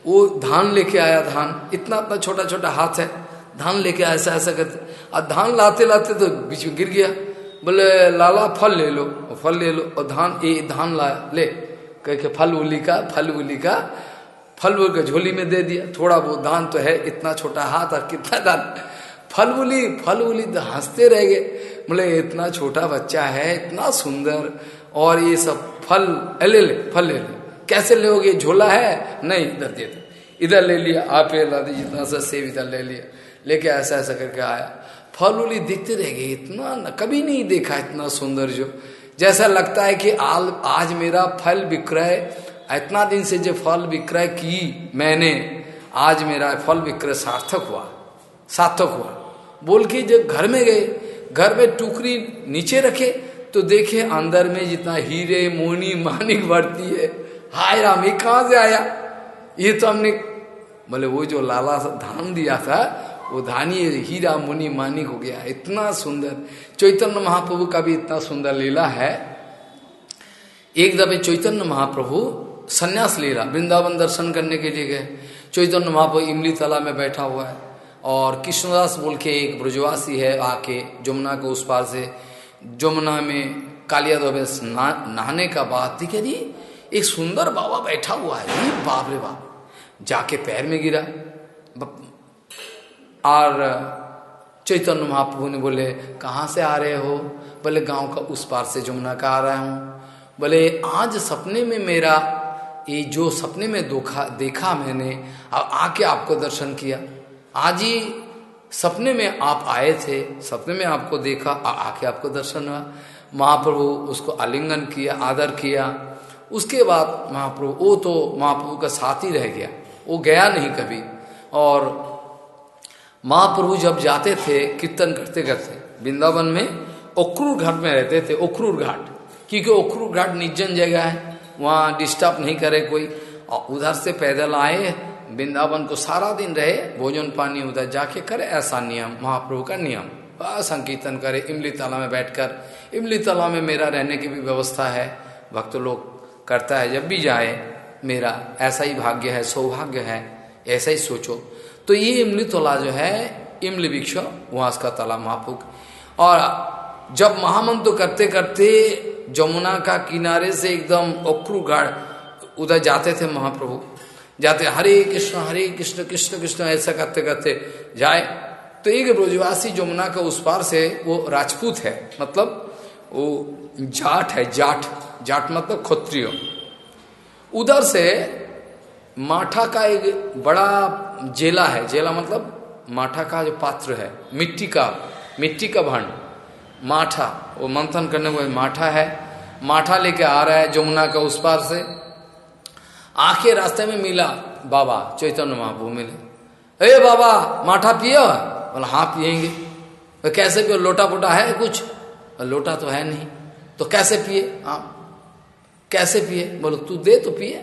वो धान लेके आया, धान। इतना इतना छोटा छोटा हाथ है। धान लेके आया, ऐसा ऐसा करते। और धान लाते लाते तो बीच में गिर गया। बोले, लाला, फल ले लो। फल ले लो, और धान ये धान ला ले, कह के फल उली का, फल उली का, फल के झोली में दे दिया। थोड़ा बहुत धान तो है, इतना छोटा हाथ और कितना धान फल उली फल उली तो हँसते रह गए। बोले इतना छोटा बच्चा है इतना सुंदर और ये सब फल ले ले फल ले ले। कैसे लोगे झोला है? नहीं इधर दे इधर ले लिया आप जितना सा सेब इधर ले लिया। लेके ऐसा ऐसा करके आया। फल उली दिखते रह गए इतना न, कभी नहीं देखा इतना सुंदर जो। जैसा लगता है कि आल आज मेरा फल विक्रय इतना दिन से जो फल विक्रय की मैंने आज मेरा फल विक्रय सार्थक हुआ सार्थक हुआ। बोल के जब घर में गए घर में टुकड़ी नीचे रखे तो देखे अंदर में जितना हीरे, मोनी मानिक बढ़ती है। हाय राम, ये कहाँ से आया? ये तो हमने बोले वो जो लाला सा धान दिया था, वो धानी, हीरा, मुनि मानिक हो गया। इतना सुंदर। चैतन्य महाप्रभु का भी इतना सुंदर लीला है। एक दफे चैतन्य महाप्रभु संन्यास लीला वृंदावन दर्शन करने के लिए गए। चैतन्य महाप्रभु इमली तला में बैठा हुआ है। और कृष्णदास बोल के एक ब्रजवासी है आके जमुना के उस पार से, जमुना में कालिया दोबे नहाने का बाद दिखे जी एक सुंदर बाबा बैठा हुआ है। बाप रे बाप। जाके पैर में गिरा। और चैतन्य महाप्रभु ने बोले, कहाँ से आ रहे हो? बोले, गाँव का उस पार से जमुना का आ रहा हूँ। बोले, आज सपने में मेरा, ये जो सपने में देखा मैंने अब आके आपको दर्शन किया। आज ही सपने में आप आए थे सपने में आपको देखा आ, आके आपको दर्शन हुआ। महाप्रभु उसको आलिंगन किया आदर किया। उसके बाद महाप्रभु वो तो महाप्रभु का साथ ही रह गया। वो गया नहीं कभी। और महाप्रभु जब जाते थे कीर्तन करते करते वृंदावन में ओक्रूर घाट में रहते थे ओक्रूर घाट। क्योंकि ओक्रूर घाट निर्जन जगह है वहाँ डिस्टर्ब नहीं करे कोई। और उधर से पैदल आए वृंदावन को सारा दिन रहे, भोजन पानी उधर जाके करे, ऐसा नियम, महाप्रभु का नियम। संकीर्तन करे, इमली तला में बैठकर, इमली तला में मेरा रहने की भी व्यवस्था है। भक्त लोग करता है, जब भी जाए, मेरा ऐसा ही भाग्य है, सौभाग्य है, ऐसा ही सोचो। तो ये इमली तला जो है, इमली वृक्ष वहाँ का तला महाप्रभु और जब महामंत्र करते करते जमुना का किनारे से एकदम अक्रू गाड़ उधर जाते थे महाप्रभु। जाते हरे कृष्ण हरे कृष्ण कृष्ण कृष्ण, ऐसा करते करते जाए। तो एक ब्रजवासी जमुना का उस पार से, वो राजपूत है मतलब वो जाट है, जाट जाट मतलब क्षत्रिय। उधर से माठा का एक बड़ा जेला है, जेला मतलब माठा का जो पात्र है, मिट्टी का मिट्टी का भंड, माठा, वो मंथन करने को माठा है। माठा लेके आ रहा है जमुना का उस पार से। आके रास्ते में मिला, बाबा, चैतन्य महाप्रभु मिले। अरे बाबा, माठा पिए बोला हाँ पियेंगे। तो कैसे पियो? लोटा पोटा है कुछ? लोटा तो है नहीं। तो कैसे पिए? हाँ कैसे पिए? बोलो, तू दे तो पिए।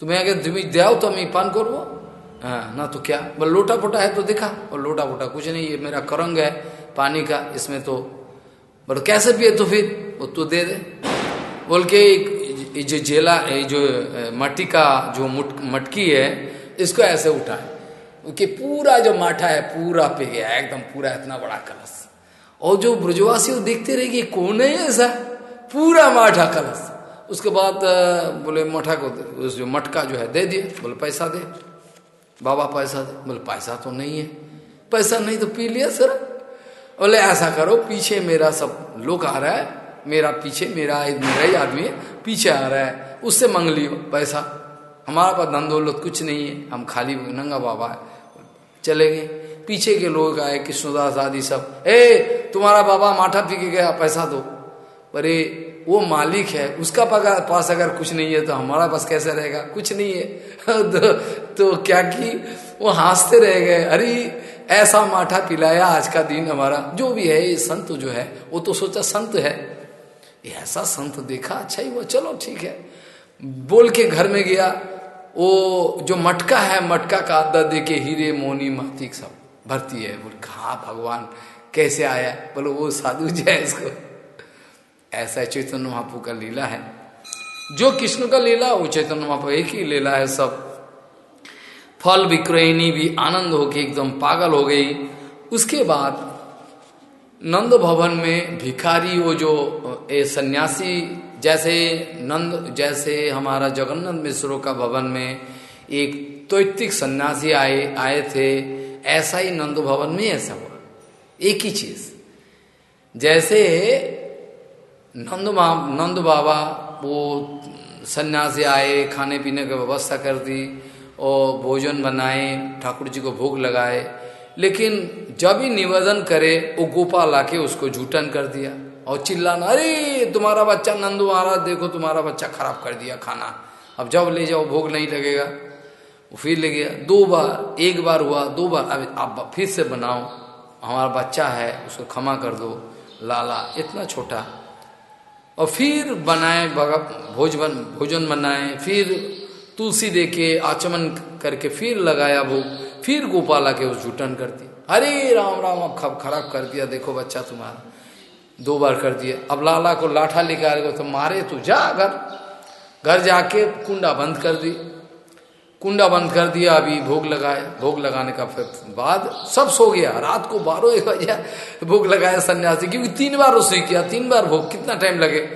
तुम्हें अगर तुम्हें दो तो मैं पान करो? हाँ ना तो क्या? बोल, लोटा पोटा है तो दिखा। और लोटा पोटा कुछ नहीं, ये मेरा करंग है, पानी का, इसमें तो। बोलो, कैसे पिए तो फिर? वो तू दे दे। बोल के जो जेला जो मट्टी का जो मटकी है, इसको ऐसे उठाए। कि पूरा जो माठा है, पूरा पे गया, एकदम पूरा इतना बड़ा कलश। और जो ब्रजवासी वो देखते रहे कि कौन है ऐसा? पूरा माठा कलश। उसके बाद बोले, मठा को उस जो मटका जो है, दे दिए बोले, पैसा दे। बाबा, पैसा दे। बोले, पैसा तो नहीं है। पैसा नहीं तो पी लिया, सर। बोले, ऐसा करो, पीछे मेरा सब लोग आ रहा है मेरा पीछे मेरा मेरा ही आदमी पीछे आ रहा है। उससे मांग लियो पैसा। हमारा पास धन दौलत कुछ नहीं है। हम खाली नंगा बाबा है। चले गए पीछे के लोग आए कृष्णदास आदि सब। ए तुम्हारा बाबा माठा पी के गया पैसा दो। अरे वो मालिक है उसका पास अगर कुछ नहीं है तो हमारा पास कैसे रहेगा? कुछ नहीं है। *laughs* तो, तो क्या कि वो हँसते रह गए। अरे ऐसा माठा पिलाया आज का दिन हमारा। जो भी है ये संत जो है वो तो सोचा संत है। ऐसा संत देखा अच्छा ही वो चलो ठीक है। बोल के घर में गया, वो जो मटका है, मटका का आदा दे के हीरे, मोनी, मातिक सब भरती है। बोल, कहा भगवान, कैसे आया? बोलो, वो साधु जो इसको। ऐसा चैतन्य महापू का लीला है। जो कृष्ण का लीला, वो चैतन्य महापू एक ही लीला है सब। फल विक्रयणी भी आनंद होके एकदम पागल हो गई। उसके बाद नंद भवन में भिखारी वो जो, ए, सन्यासी जैसे नंद, जैसे हमारा जगन्नाथ मिश्रों का भवन में एक तैतिक सन्यासी आए आए थे, ऐसा ही नंद भवन में ऐसा हुआ। एक ही चीज़। जैसे नंद नंद बाबा वो सन्यासी आए, खाने पीने की व्यवस्था कर दी और भोजन बनाए, ठाकुर जी को भोग लगाए लेकिन जब ही निवेदन करे, वो गोपाल आके उसको झूठन कर दिया और चिल्लाना, अरे, तुम्हारा बच्चा नंदू महाराज देखो तुम्हारा बच्चा खराब कर दिया खाना। अब जब ले जाओ, भोग नहीं लगेगा। वो फिर ले गया, दो बार, एक बार हुआ, दो बार अब आप फिर से बनाओ। हमारा बच्चा है, उसको क्षमा कर दो, लाला, इतना छोटा। और फिर बनाए भोजन भोजन बनाए, फिर तुलसी दे के आचमन करके फिर लगाया भोग। फिर गोपाला के उस झूठन कर दी अरे राम राम, अब खब खराब कर दिया, देखो बच्चा तुम्हारा। दो बार कर दिया अब लाला को लाठा लेकर तो मारे तू, जा घर। घर जाके कुंडा बंद कर दी। कुंडा बंद कर दिया, अभी भोग लगाए। भोग लगाने का फिर बाद सब सो गया। रात को बारह एक बजे भोग लगाया सन्यासी, क्योंकि तीन बार रसोई किया। तीन बार भोग, कितना टाइम लगे?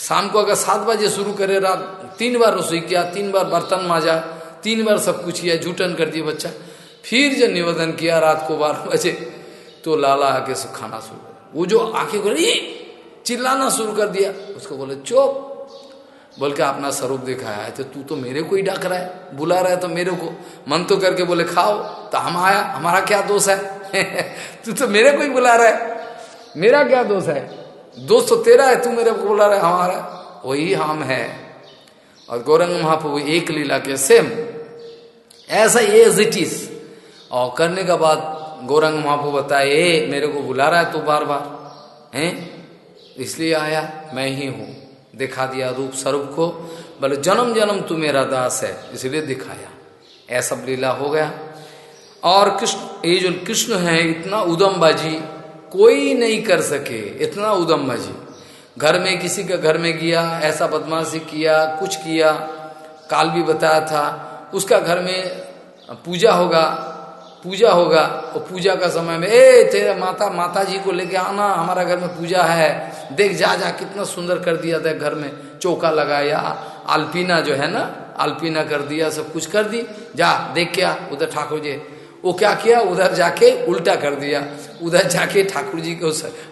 शाम को अगर सात बजे शुरू करे रात, तीन बार रसोई किया। तीन बार बर्तन माजा। तीन बार सब कुछ किया झूठन कर दिया बच्चा। फिर जब निवेदन किया रात को बारह बजे तो लाला आके खाना शुरू कर वो जो आके बोले चिल्लाना शुरू कर दिया। उसको बोले, चुप। बोल के अपना स्वरूप दिखाया है तो तू तो मेरे को ही डाक रहा है, बुला रहा है तो मेरे को। मन तो करके बोले, खाओ तो हम आया, हमारा क्या दोष है? *laughs* तू तो मेरे को ही बुला रहा है। मेरा क्या दोष है? दोस्त तो तेरा है, तू मेरे को बुला रहा है, हमारा। वही हम है। और गौरंग महाप्रभु एक लीला के सेम ऐसा ये एज इट इज़ और करने के बाद गौरंग महाप्रभु बताए मेरे को बुला रहा है तू बार बार हैं? इसलिए आया, मैं ही हूँ। दिखा दिया रूप स्वरूप को। बोले जन्म जन्म तू मेरा दास है। इसलिए दिखाया। ऐसा लीला हो गया। और कृष्ण, ये जो कृष्ण है, इतना उदमबाजी कोई नहीं कर सके। इतना उदमबाजी। घर में किसी के घर में गया ऐसा बदमाशी किया, कुछ किया। काल भी बताया था उसका घर में पूजा होगा पूजा होगा, और पूजा का समय में, ए, तेरे माता माता जी को लेके आना, हमारा घर में पूजा है। देख, जा जा, कितना सुंदर कर दिया था घर में। चौका लगाया, आलपीना जो है ना, आलपीना कर दिया, सब कुछ कर दी। जा, देख क्या, उधर ठाकुर जी। वो क्या किया, उधर जाके उल्टा कर दिया। उधर जाके ठाकुर जी को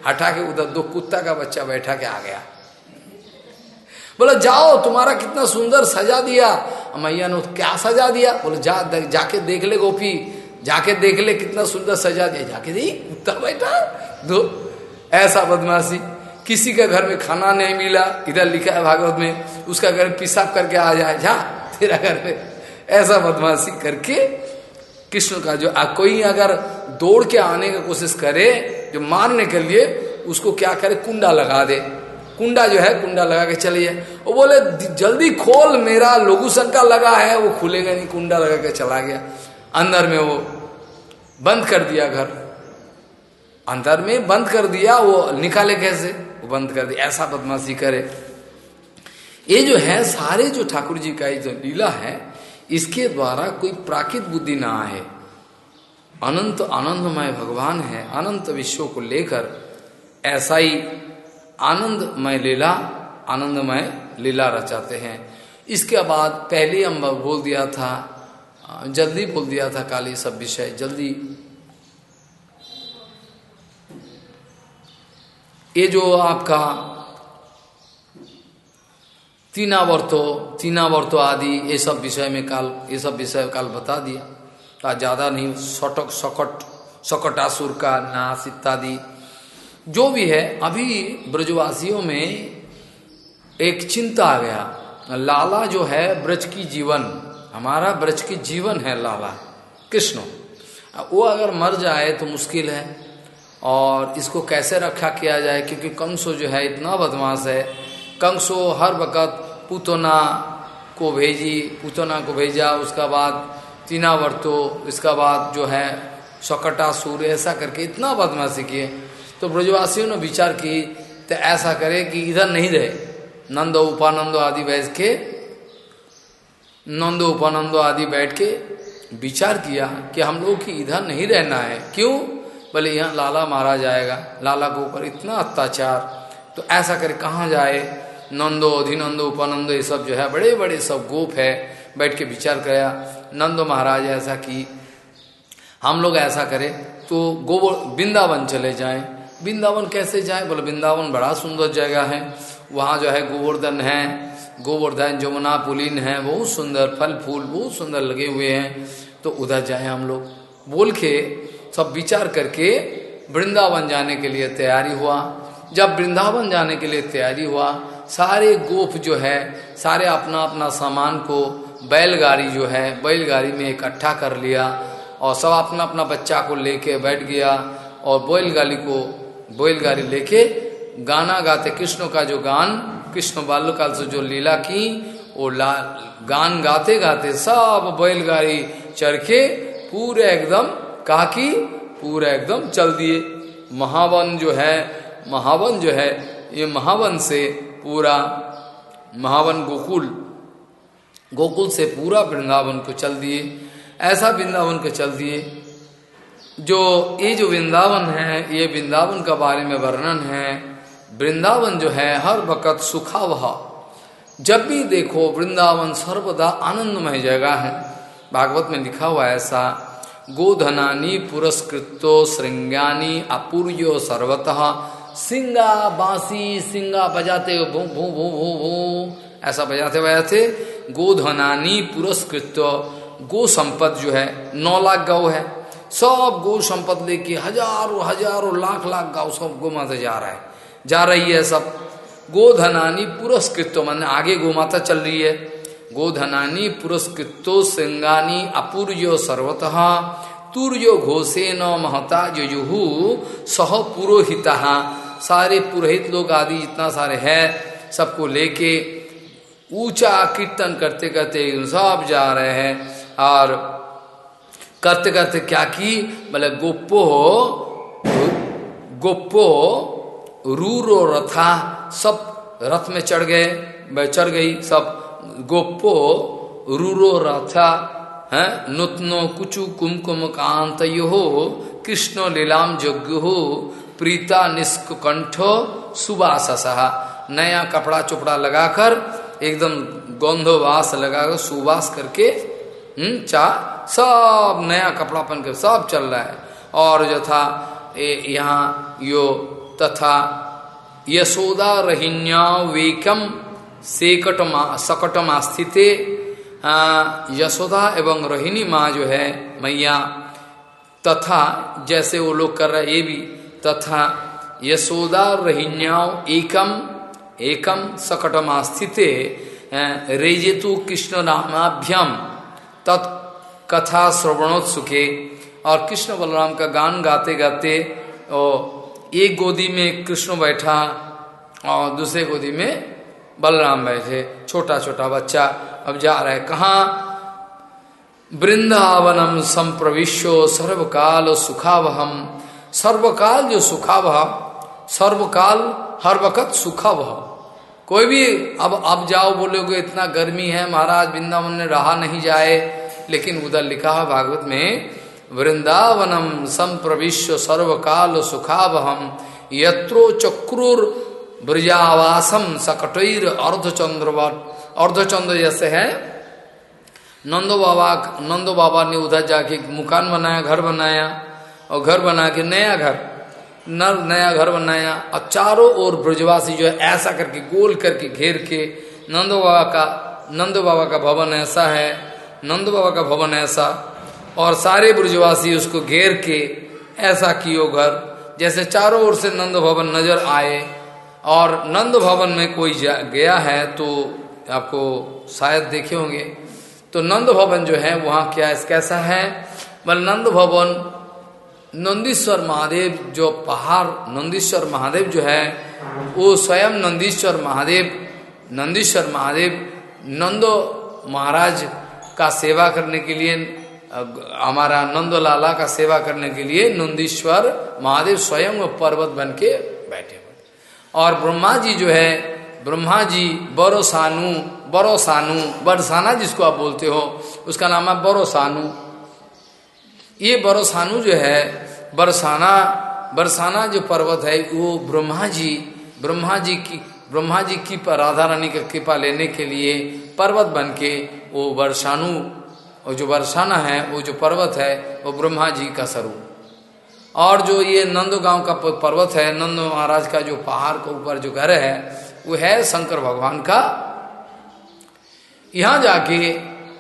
हटा के उधर दो कुत्ता का बच्चा बैठा के आ गया। बोला, जाओ, तुम्हारा कितना सुंदर सजा दिया। मैया ने क्या सजा दिया? बोले, जा जाके देख ले गोपी, जाके देख ले कितना सुंदर सजा दिया। जाके देख कुत्ता बैठा दो। ऐसा बदमाशी, किसी का घर में खाना नहीं मिला, इधर लिखा है भागवत में, उसका घर पिसाब करके आ जाए, जा, तेरा घर में। ऐसा बदमाशी करके कृष्ण का जो कोई अगर दौड़ के आने की कोशिश करे, जो मारने के लिए, उसको क्या करे, कुंडा लगा दे। कुंडा जो है, कुंडा लगा के चलिए वो बोले, जल्दी खोल, मेरा लोगू शंका लगा है। वो खुलेगा नहीं, कुंडा लगा के चला गया। अंदर में वो बंद कर दिया घर। अंदर में बंद कर दिया, वो निकाले कैसे? वो बंद कर दिया। ऐसा बदमाशी करे। ये जो है, सारे जो ठाकुर जी का जो लीला है, इसके द्वारा कोई प्राकृत बुद्धि ना आए। अनंत आनंदमय भगवान है, अनंत विश्व को लेकर ऐसा ही आनंदमय लीला आनंदमय लीला रचाते हैं। इसके बाद पहले हम बोल दिया था, जल्दी बोल दिया था काली सब विषय, जल्दी। ये जो आपका तीना वर्तो तीना वर्तो आदि, ये सब विषय में काल, ये सब विषय काल बता दिया। ज़्यादा नहीं सटक सकट, सकटासुर का नाश इत्यादि जो भी है, अभी ब्रजवासियों में एक चिंता आ गया। लाला जो है, ब्रज की जीवन, हमारा ब्रज की जीवन है लाला, कृष्ण। वो अगर मर जाए तो मुश्किल है, और इसको कैसे रखा किया जाए, क्योंकि कंसो जो है, इतना बदमाश है। कंसो हर वक़्त पुतना को भेजी, पुतना को भेजा, उसका बाद तीना वर्तो, इसका बाद जो है, सकटा सूर्य, ऐसा करके इतना बदमाशी किए। तो ब्रजवासियों ने विचार की तो ऐसा करे कि इधर नहीं रहे। नंदो उपानंदो आदि बैठ के, नंदो उपानंदो आदि बैठ के विचार किया कि हम लोग की इधर नहीं रहना है। क्यों? बोले, यहाँ लाला मारा जाएगा लाला के ऊपर इतना अत्याचार। तो ऐसा करे कहाँ जाए? नंदो, अधिनंदो, उपानंदो, ये सब जो है बड़े बड़े सब गोप है। बैठ के विचार कराया। नंदो महाराज ऐसा कि, हम लोग ऐसा करें तो गोबर वृंदावन चले जाएँ। वृंदावन कैसे जाए? बोले, वृंदावन बड़ा सुंदर जगह है। वहाँ जो है गोवर्धन है। गोवर्धन, जमुना, पुलिन है। बहुत सुंदर फल, फूल बहुत सुंदर लगे हुए हैं। तो उधर जाए हम लोग। बोल के सब विचार करके वृंदावन जाने के लिए तैयारी हुआ। जब वृंदावन जाने के लिए तैयारी हुआ, सारे गोप जो है, सारे अपना अपना सामान को बैलगाड़ी जो है, बैलगाड़ी में इकट्ठा कर लिया और सब अपना अपना बच्चा को लेके बैठ गया और बैलगाड़ी को बैलगाड़ी लेके गाना गाते, कृष्ण का जो गान, कृष्ण बाल्यकाल से जो लीला की, वो गान गाते गाते सब बैलगाड़ी चढ़ के पूरे एकदम, कहा कि पूरा एकदम चल दिए। महावन जो है, महावन जो है, ये महावन से पूरा, महावन गोकुल गोकुल से पूरा वृंदावन को चल दिए। ऐसा वृंदावन को चल दिए। जो, ये जो वृंदावन है, ये वृंदावन का बारे में वर्णन है। वृंदावन जो है, हर वक़्त सुखा वहा जब भी देखो, वृंदावन सर्वदा आनंदमय जगह है। भागवत में लिखा हुआ ऐसा, गोधनानी पुरस्कृतो श्रृंगानी अपूर्यो सर्वतः। सिंगा बांसी, सिंगा बजाते भू भू भू भू भू। ऐसा बजाते बजाते गोधनानी पुरस्कृत गो संपद जो है, नौ लाख गौ है। सब गो संपद लेके हज़ारों हज़ारों लाख लाख गौ सब गो माता जा रहा है। जा रही है सब। गोधनानी पुरस्कृतो मान आगे गो माता चल रही है। गोधनानी पुरस्कृतो सिंगानी अपूर्यो सर्वतः, तुर्यो घोषे न महता जुहु सह पुरोहित। सारे पुरोहित लोग आदि जितना सारे है, सबको लेके ऊँचा कीर्तन करते करते सब जा रहे हैं। और करते करते क्या की? बोले गोपो गोपो रूरो रथा, सब रथ में चढ़ गए चढ़ गई, सब गोपो रूरो रथा, है, नुतनो कुचु कुमकुम कांत यो कृष्ण लीलाम यज्ञ हो, प्रीता निष्क कंठो सुबास नया कपड़ा चुपड़ा लगाकर, एकदम गंधोवास लगाकर सुबास करके हम्म चा, सब नया कपड़ा पहन कर सब चल रहा है। और जो था यहाँ, यो, तथा, यशोदा रहिन्या वेकम सेकटमा, सकटमा स्थित यशोदा एवं रोहिणी माँ जो है, मैया, तथा, जैसे वो लोग कर रहे ये भी, तथा, यशोदा रोहिण्याओं एकम एकम सकटमा स्थित रेजेतु कृष्ण नामाभ्यम तत्कथा श्रवणोत्सुके। और कृष्ण बलराम का गान गाते गाते और एक गोदी में कृष्ण बैठा और दूसरे गोदी में बलराम बैठे छोटा छोटा बच्चा। अब जा रहा है, कहा? वृंदावनम संप्रविश्यो सर्वकाल सुखावहम। सर्वकाल जो सुखावह सर्वकाल हर वक्त सुखावह कोई भी, अब अब जाओ, बोलोगे इतना गर्मी है, महाराज वृंदावन ने रहा नहीं जाए। लेकिन उधर लिखा है भागवत में, वृंदावनम संप्रविश्व सर्वकाल सुखावहम, यत्रो चक्रूर ब्रजावासम सकटैर अर्धचंद्रवट अर्धचंद्र जैसे है। नंदो बाबा नंदो बाबा ने उधर जाके मकान बनाया, घर बनाया, और घर बना के नया घर। नर नया घर बनाया। और चारों ओर ब्रजवासी जो है ऐसा करके, गोल करके घेर के, नंदो बाबा का, नंदो बाबा का भवन ऐसा है, नंदो बाबा का भवन ऐसा, और सारे ब्रजवासी उसको घेर के ऐसा कियो घर, जैसे चारों ओर से नंद भवन नज़र आए, और नंद भवन में कोई गया है तो आपको शायद देखे होंगे। तो नंद भवन जो है, वहाँ क्या कैसा है? बल नंद भवन नंदीश्वर महादेव जो पहाड़, नंदीश्वर महादेव जो है, वो स्वयं नंदीश्वर महादेव नंदीश्वर महादेव, नंदो महाराज का सेवा करने के लिए, हमारा नंदलाला का सेवा करने के लिए नंदीश्वर महादेव स्वयं पर्वत बन के बैठे और ब्रह्मा जी जो है ब्रह्मा जी बरोसानु बरोसानु, बरसाना जिसको आप बोलते हो, उसका नाम है बरो सानू ये बरसानु जो है, बरसाना बरसाना जो पर्वत है, वो ब्रह्मा जी ब्रह्मा जी की ब्रह्मा जी की राधा रानी का कृपा लेने के लिए पर्वत बन के वो बरसानु और जो बरसाना है, वो जो पर्वत है, वो ब्रह्मा जी का स्वरूप। और जो ये नंदो गाँव का पर्वत है, नंद महाराज का जो पहाड़ के ऊपर जो घर है, वो है शंकर भगवान का। यहाँ जाके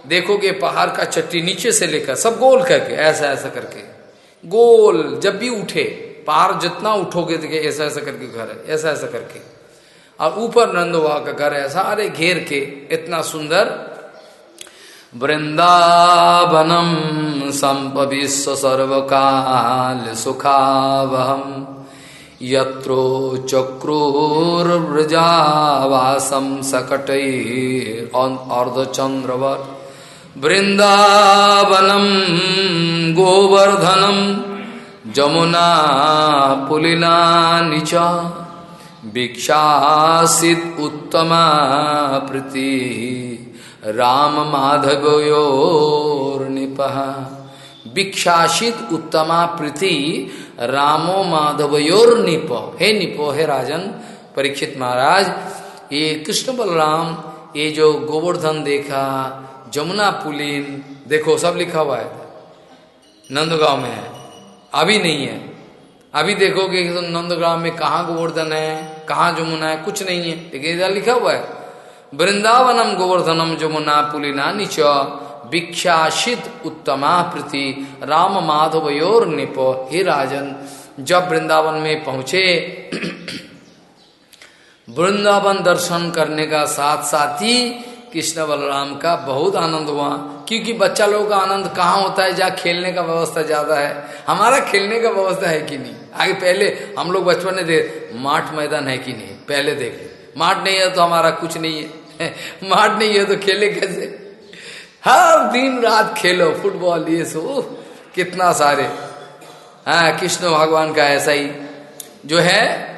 देखोगे पहाड़ का चट्टी नीचे से लेकर, सब गोल करके, ऐसा ऐसा करके। गोल, जब भी उठे, पहाड़ जितना उठोगे देखे ऐसा ऐसा करके घर है, ऐसा ऐसा करके। और ऊपर नंदवा का घर है सारे घेर के, इतना सुंदर। वृंदावनम संपविश्व सर्वकाल सुखावहम, यत्रो चक्रोर्व्रजावासम सकट वृंदावनम, गोवर्धनम, जमुना पुलिना निचा, भिक्षासित उत्तमा प्रति, राम माधवयोर निपह भिक्षासित उत्तमा प्रीति, रामो माधवयोर निप हे निपो, हे राजन, परीक्षित महाराज, ये कृष्ण बलराम, ये जो गोवर्धन देखा जमुना पुलिन, देखो, सब लिखा हुआ है। नंदगांव में है। अभी नहीं है। अभी देखोगे तो नंदगांव में कहा गोवर्धन है, कहाँ जमुना है, कुछ नहीं है। लेकिन इधर लिखा हुआ है, वृंदावनम गोवर्धनम जमुना पुलिना नीच, भिक्षाशित उत्तमा प्रति, राम माधव योर निपो, हे राजन। जब वृंदावन में पहुँचे, *clears throat* वृंदावन दर्शन करने का साथ साथ ही कृष्ण बलराम का बहुत आनंद हुआ, क्योंकि बच्चा लोगों का आनंद कहाँ होता है? जहाँ खेलने का व्यवस्था ज़्यादा है। हमारा खेलने का व्यवस्था है कि नहीं? आगे पहले हम लोग बचपन में देख, माठ मैदान है कि नहीं? पहले देखे माठ नहीं है तो हमारा कुछ नहीं है। *laughs* माठ नहीं है तो खेले कैसे? हर दिन रात खेलो, फुटबॉल, ये सो, कितना सारे। हाँ कृष्ण भगवान का ऐसा ही जो है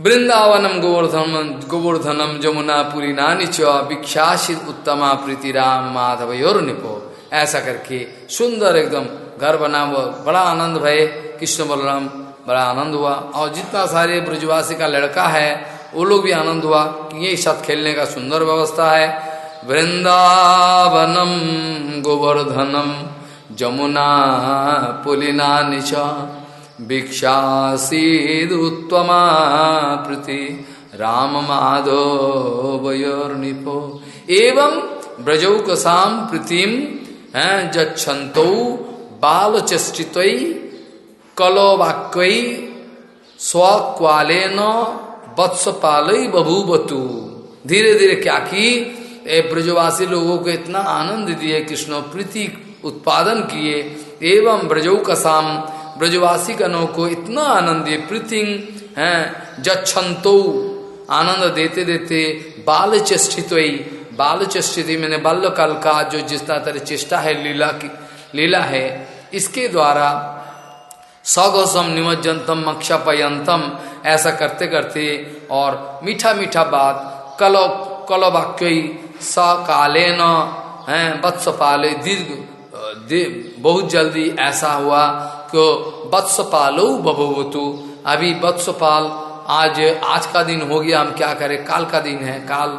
वृंदावनम गोवर्धन गोवर्धनम जमुना पुरी नानी भिक्षाशित उत्तमा प्रीति राम माधव योर निपो ऐसा करके सुंदर एकदम घर बना हुआ। बड़ा आनंद भय। कृष्ण बलराम, बड़ा आनंद हुआ। और जितना सारे ब्रजवासी का लड़का है, वो लोग भी आनंद हुआ कि ये साथ खेलने का सुंदर व्यवस्था है। वृंदावनम गोवर्धनम जमुना पुलिना निचा भिक्षासीदुत्तमा प्रति राम माधो वयोर्निपो। एवं ब्रजौ कसाम प्रीतिम जछंतो बाल चेष्टित कलो वाक्य स्वक्वाले न वत्स बभूवतु। धीरे धीरे क्या की? ब्रजवासी लोगों को इतना आनंद दिए, कृष्ण प्रीति उत्पादन किए। एवं ब्रजौ कसाम ब्रजवासी कनों को इतना आनंद दिए प्रीतिंग है जछंतो आनंद देते देते बाल चेष्टित बाल चेष्टित मैंने बाल्यकाल का जो जिस तरह चेष्टा है, लीला की, लीला है, इसके द्वारा सौघोसम निमज्जनतम मक्षपयंतम, ऐसा करते करते और मीठा मीठा बात, कलो कलो वाक्य स काले न वत्स पाले दीर्घ बहुत जल्दी ऐसा हुआ कि वत्स पालो बभुवतु। अभी वत्सपाल आज आज का दिन हो गया, हम क्या करें? काल का दिन है, काल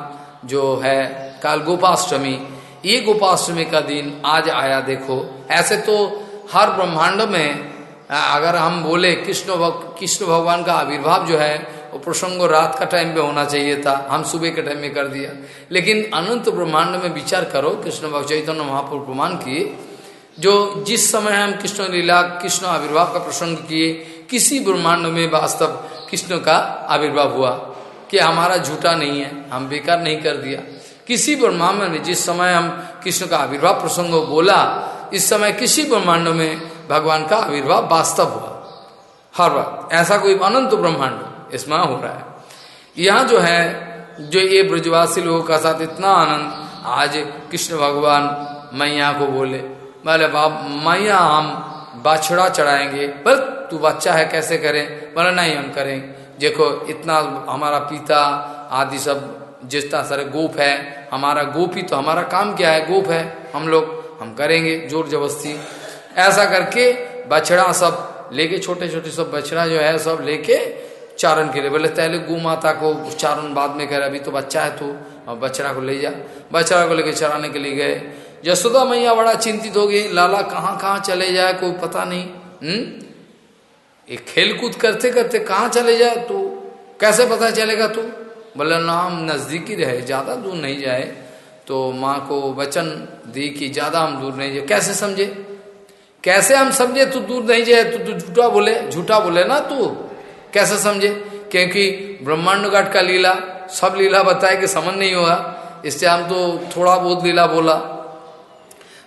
जो है, काल गोपाष्टमी। ये गोपाष्टमी का दिन आज आया, देखो। ऐसे तो हर ब्रह्मांड में अगर हम बोले कृष्ण कृष्ण भगवान का आविर्भाव जो है, वो प्रसंग रात का टाइम पे होना चाहिए था, हम सुबह के टाइम में कर दिया। लेकिन अनंत ब्रह्मांड में विचार करो, कृष्ण भक्त चैतन्य महापुर प्रमाण किए जो जिस समय हम कृष्ण लीला, कृष्ण आविर्भाव का प्रसंग किए, किसी ब्रह्मांड में वास्तव कृष्ण का आविर्भाव हुआ कि हमारा झूठा नहीं है, हम बेकार नहीं कर दिया। किसी ब्रह्मांड में जिस समय हम कृष्ण का आविर्भाव प्रसंग बोला, इस समय किसी ब्रह्मांड में भगवान का आविर्भाव वास्तव हुआ। हर बार, ऐसा कोई अनंत ब्रह्मांड इसमें हो रहा है। यहाँ जो है, जो ये ब्रजवासी लोगों का साथ इतना आनंद, आज कृष्ण भगवान मैया को बोले। बोले बाप, मैया हम बाछड़ा चढ़ाएँगे। पर तू बच्चा है, कैसे करें? बोले, नहीं, हम करें देखो, इतना हमारा पिता आदि सब तरह सारे गोप है, हमारा गोप ही तो हमारा काम क्या है? गोप है। हम लोग, हम करेंगे, ज़ोर जबरस्ती ऐसा करके बछड़ा सब लेके छोटे छोटे सब बछड़ा जो है, सब लेके चारण के लिए बोले पहले गौ माता को चारण बाद में करे, अभी तो बच्चा है तू, अब बछड़ा को ले जा। बछड़ा को लेके चराने के लिए गए। यशोदा मैया बड़ा चिंतित हो गई लाला कहाँ कहाँ चले जाए, कोई पता नहीं हम्म? ये खेल कूद करते करते कहाँ चले जाए तो कैसे पता चलेगा तू? बोले ना हम नज़दीक रहे, ज़्यादा दूर नहीं जाए तो माँ को वचन दी कि ज़्यादा हम दूर नहीं जाए। कैसे समझे? कैसे हम समझे तू दूर नहीं जाए? तो तू झूठा बोले झूठा बोले ना तू? कैसे समझे? क्योंकि ब्रह्मांड घाट का लीला, सब लीला बताए कि समझ नहीं होगा इससे हम तो थोड़ा बहुत लीला बोला।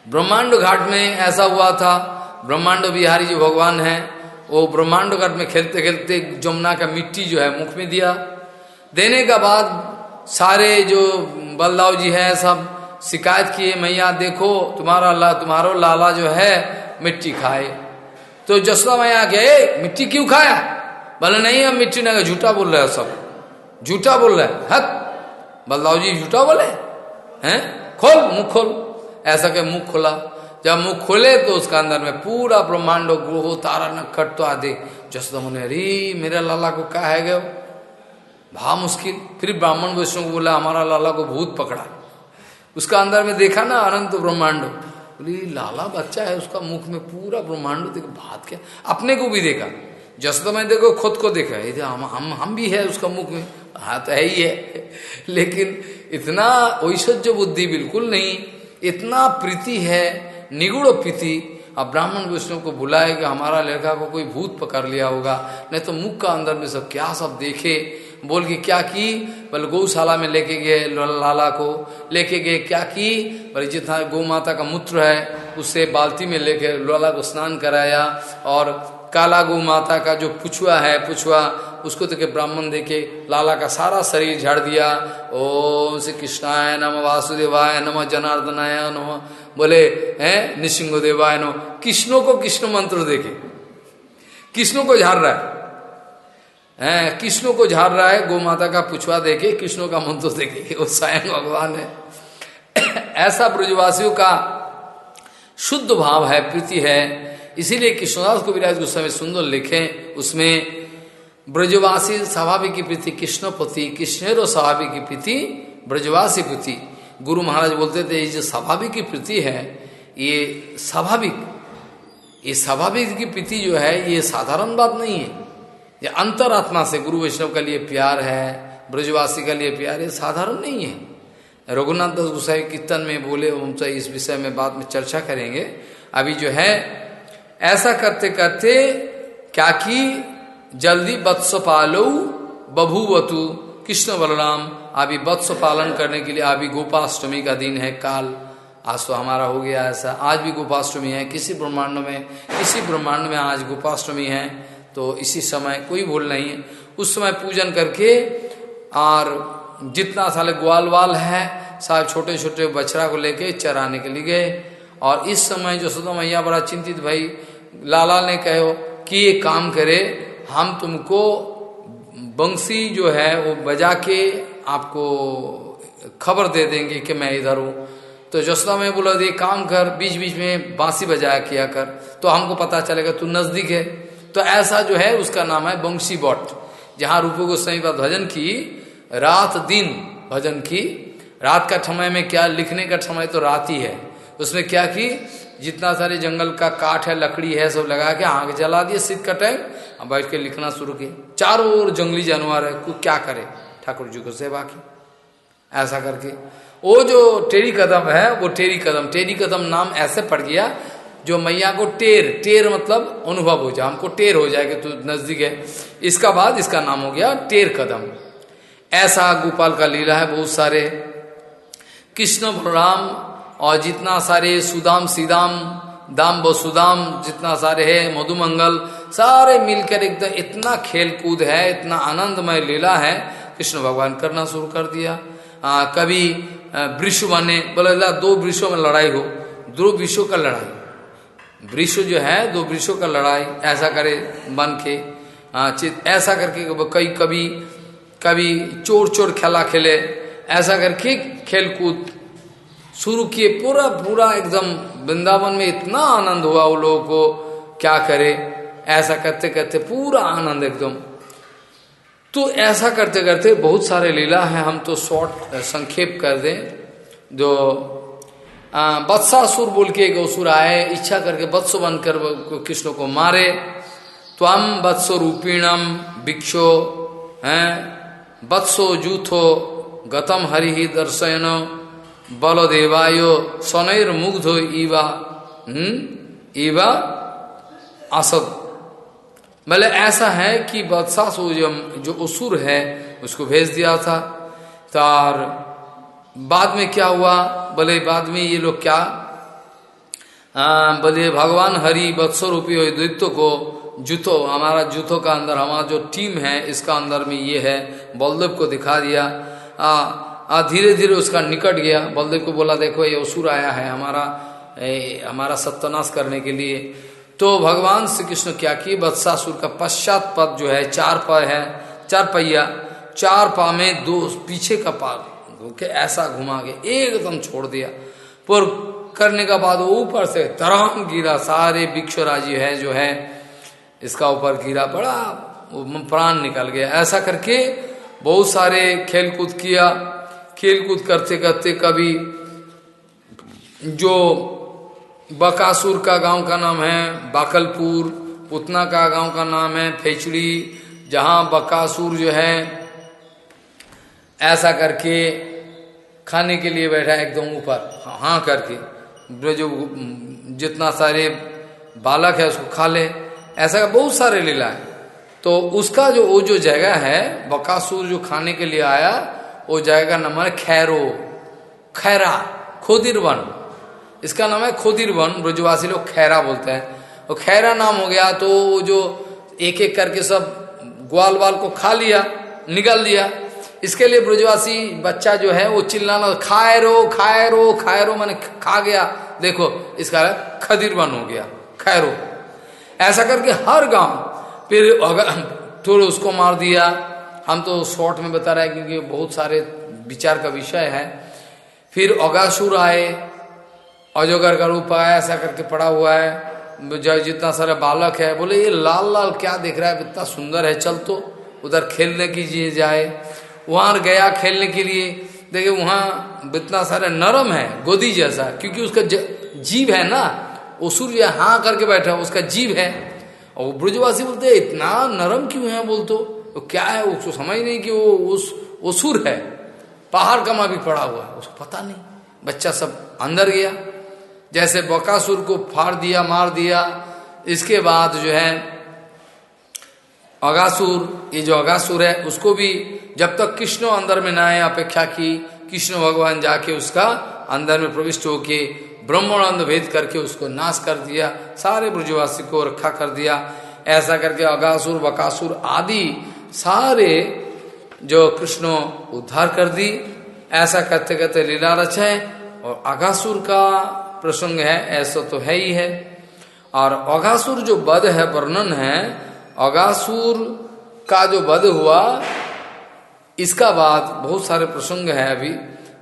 ब्रह्मांड घाट में ऐसा हुआ था, ब्रह्मांड बिहारी जो भगवान है, वो ब्रह्मांड घाट में खेलते खेलते जमुना का मिट्टी जो है मुख में दिया। देने का बाद सारे जो बलदाव जी है सब शिकायत किए, मैया देखो, तुम्हारा ला, तुम्हारो लाला जो है, मिट्टी खाए। तो जसोदा मैया गए मिट्टी क्यों खाया? बोले, नहीं, हम मिट्टी ना झूठा बोल रहे सब। झूठा बोल रहे हक। बलदाव जी झूठा बोले? हैं? खोल मुख खोल। ऐसा के मुख खोला। जब मुख खोले तो उसका अंदर में पूरा ब्रह्मांड ग्रह, तारा नक्खट तो आदि जसोदा मुने, अरे, मेरे लाला को क्या है गए भा मुश्किल। फिर ब्राह्मण वैष्णव को बोला, हमारा लाला को भूत पकड़ा। उसका अंदर में देखा ना, अनंत ब्रह्मांड। बोली, लाला बच्चा है, उसका मुख में पूरा ब्रह्मांड, देखो, भात क्या? अपने को भी देखा। जस तो मैं देखो, खुद को देखा। ये हम हम हम भी है उसका मुख में। हाँ तो है ही है। लेकिन इतना ऐश्वर्य बुद्धि बिल्कुल नहीं। इतना प्रीति है, निगुण प्रीति। अब ब्राह्मण वैष्णव को बुलाए कि हमारा लड़का को कोई भूत पकड़ लिया होगा, नहीं तो मुख का अंदर में सब क्या सब देखे। बोल के क्या की? बोले, गौशाला में लेके गए लाला को। लेके गए, क्या की? बोले, जितना गौ माता का मूत्र है, उससे बाल्टी में लेके लाला को स्नान कराया। और काला गौ माता का जो पुछुआ है, पुछुआ उसको तो के ब्राह्मण देखे, लाला का सारा शरीर झाड़ दिया। ओ श्री कृष्णाय नम, वासुदेवाय नम, जनार्दनाय नम। बोले, हैं निशिंग देवाय नो कृष्णों को कृष्ण मंत्र देखे। कृष्णों को झाड़ रहा है। हैं, कृष्ण को झाड़ रहा है गो माता का पुछवा देखे, कृष्णों का मंत्र देखे वो स्वयं भगवान है। *coughs* ऐसा ब्रजवासियों का शुद्ध भाव है, प्रीति है। इसीलिए कृष्णदास को विराज गोस्वामी सुंदर लिखे, उसमें ब्रजवासी स्वाभाविक प्रीति, कृष्ण प्रति, कृष्णेरो स्वाभाविक प्रीति, ब्रजवासी प्रति। गुरु महाराज बोलते थे, ये जो स्वाभाविक प्रीति है, ये स्वाभाविक ये स्वाभाविक की प्रीति जो है, ये साधारण बात नहीं है। ये अंतरात्मा से गुरु वैष्णव का लिए प्यार है, ब्रजवासी का लिए प्यार, ये साधारण नहीं है। रघुनाथ दास गोसाई कीर्तन में बोले उनसे इस विषय में बाद में चर्चा करेंगे। अभी जो है, ऐसा करते करते क्या कि जल्दी वत्स पालो बभूवतु। कृष्ण बलराम अभी वत्स पालन करने के लिए अभी गोपाष्टमी का दिन है काल। आज तो हमारा हो गया ऐसा। आज भी गोपाष्टमी है। किसी ब्रह्मांड में, किसी ब्रह्मांड में आज गोपाष्टमी है। तो इसी समय कोई भूल नहीं है। उस समय पूजन करके और जितना साले ग्वाल वाल है, सारे छोटे छोटे बछड़ा को लेके चराने के लिए गए। और इस समय जो सुधा मैया बड़ा चिंतित, भाई, लाला ने कहो कि ये काम करे हम तुमको बंसी जो है, वो बजा के आपको खबर दे देंगे कि मैं इधर हूँ। तो जसोदा में बोला ये काम कर बीच बीच में बांसी बजाया किया कर। तो हमको पता चलेगा, तू नज़दीक है। तो ऐसा जो है, उसका नाम है बंसी बॉट, जहाँ रूपो गोस्वाई का भजन की, रात दिन भजन की। रात का समय में क्या लिखने का समय तो रात ही है। उसमें क्या की, जितना सारे जंगल का काठ है, लकड़ी है, सब लगा के आग जला दिए शीत का टाइम अब बैठ के लिखना शुरू किए। चारों ओर जंगली जानवर है कुछ क्या करे? ठाकुर जी को सेवा की। ऐसा करके। वो जो टेरी कदम है, वो टेरी कदम। टेरी कदम नाम ऐसे पड़ गया, जो मैया को टेर टेर मतलब अनुभव हो जाए। हमको टेर हो जाए कि तू नज़दीक है। इसका बाद इसका नाम हो गया टेर कदम। ऐसा गोपाल का लीला है, बहुत सारे। कृष्ण बलराम और जितना सारे सुदाम, सीदाम, दाम वसुदाम जितना सारे है, मधुमंगल सारे मिलकर एकदम इतना खेल कूद है इतना आनंदमय लीला है कृष्ण भगवान करना शुरू कर दिया। आ, कभी वृक्ष बने बोले दो वृक्षों में लड़ाई हो। दो वृक्षों का लड़ाई। वृक्ष जो है दो वृक्षों का लड़ाई ऐसा करे बन के चित ऐसा करके कई कभी कभी चोर चोर खेला खेले ऐसा करके खेल कूद शुरू किए। पूरा पूरा एकदम वृंदावन में इतना आनंद हुआ वो लोगों को क्या करे? ऐसा करते करते पूरा आनंद एकदम। तो ऐसा करते करते बहुत सारे लीला है, हम तो शॉर्ट संक्षेप कर दें। जो बत्सासुर बोल के एक असुर आए, इच्छा करके बत्सो बनकर कृष्ण को मारे। त्वम बत्सो रूपीणम भिक्षो, हैं? बत्सो जूथो गतम हरि ही दर्शयन, बलदेवायो सनैर मुग्ध ईवा हम्म? ईवा असद भले ऐसा है कि बत्सासुर जो असुर है उसको भेज दिया था। तार बाद में क्या हुआ? बोले बाद में ये लोग क्या? बोले भगवान हरि बत्सो रूपी द्वित्व को जूतो हमारा जूथों का अंदर हमारा जो टीम है इसका अंदर में ये है बलदेव को दिखा दिया। आ धीरे धीरे उसका निकट गया। बलदेव को बोला देखो ये असुर आया है हमारा ए, हमारा सत्यानाश करने के लिए। तो भगवान श्री कृष्ण क्या किए? बत्सासुर का पश्चात पद जो है, चार पा है, चार पहिया, चार पा में दो पीछे का पा के ऐसा घुमा के एकदम छोड़ दिया। पर करने का बाद ऊपर से तराम गिरा, सारे भिक्षराजी है जो है, इसका ऊपर गिरा बड़ा प्राण निकल गया। ऐसा करके बहुत सारे खेलकूद किया। खेलकूद करते करते कभी जो बकासुर का गाँव का नाम है बाकलपुर, पुतना का गाँव का नाम है फेचड़ी, जहाँ बकासुर जो है, ऐसा करके खाने के लिए बैठा एकदम ऊपर। हाँ करके। जो जितना सारे बालक है उसको खा ले। ऐसा बहुत सारे लीला है। तो उसका जो, वो जो जगह है, बकासुर जो खाने के लिए आया, वो जगह का नाम है खैरो। खैरा खोदिर वन इसका नाम है खोदिर वन ब्रजवासी लोग खैरा बोलते हैं। वो खैरा नाम हो गया तो वो जो एक एक करके सब ग्वाल वाल को खा लिया निकल दिया इसके लिए ब्रजवासी बच्चा जो है वो चिल्लाना, खाए रो खाए रो खाए रो, मैंने खा गया। देखो, इसका खदीर बन हो गया खैरो ऐसा करके हर गाँव, फिर अगर थोड़े उसको मार दिया, हम तो शॉर्ट में बता रहे हैं क्योंकि बहुत सारे विचार का विषय है। फिर अगासुर आए अजोगर का रूप आया, ऐसा करके पड़ा हुआ है, जो जितना सारा बालक है, बोले, ये लाल लाल क्या देख रहा है? इतना सुंदर है, चल तो उधर खेलने की चीज़ जाए। वहाँ गया खेलने के लिए। देखिए, वहाँ इतना सारा नरम है, गोदी जैसा, क्योंकि उसका जीव है ना, वो सूर्य हाँ करके बैठा उसका जीव है। और ब्रजवासी बोलते है, इतना नरम क्यों है? बोलते तो क्या है? उसको समझ नहीं कि वो उस सुर है। पहाड़ कमा भी पड़ा हुआ है, उसको पता नहीं। बच्चा सब अंदर गया। जैसे बकासुर को फाड़ दिया, मार दिया, इसके बाद जो है, अगासुर, ये जो अगासुर है, उसको भी जब तक कृष्ण अंदर में ना आए, अपेक्षा की, कृष्ण भगवान जाके उसका अंदर में प्रविष्ट होके, ब्रह्मानंद भेद करके उसको नाश कर दिया, सारे ब्रजवासी को रखा कर दिया। ऐसा करके अगासुर, बकासुर आदि सारे जो कृष्ण उद्धार कर दी। ऐसा करते करते लीला रचाए और अगासुर का प्रसंग है, ऐसा तो है ही है। और अगासुर जो वध है, वर्णन है, अगासुर का जो वध हुआ, इसका बाद बहुत सारे प्रसंग है अभी।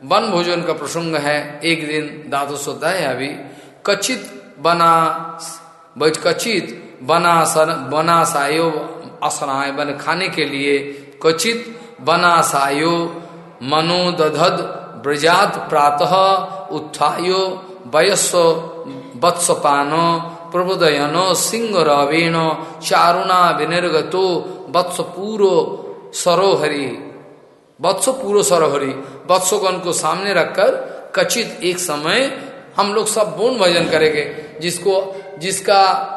वन भोजन का प्रसंग है, एक दिन दादोस होता है अभी। कचित बना कचित बना सन बना सायो असनाय बन खाने के लिए कचित बना सायो मनोदधद ब्रजात प्रातः उत्थायो वयस्व वत्सपानो प्रबोदयनो सिंह रवेण चारुणा विनिर्गतो, वत्स पूरो सरोहरी। वत्स पूरो सरोहरी। वत्सगण को सामने रखकर कचित एक समय हम लोग सब बोन भजन करेंगे, जिसको, जिसका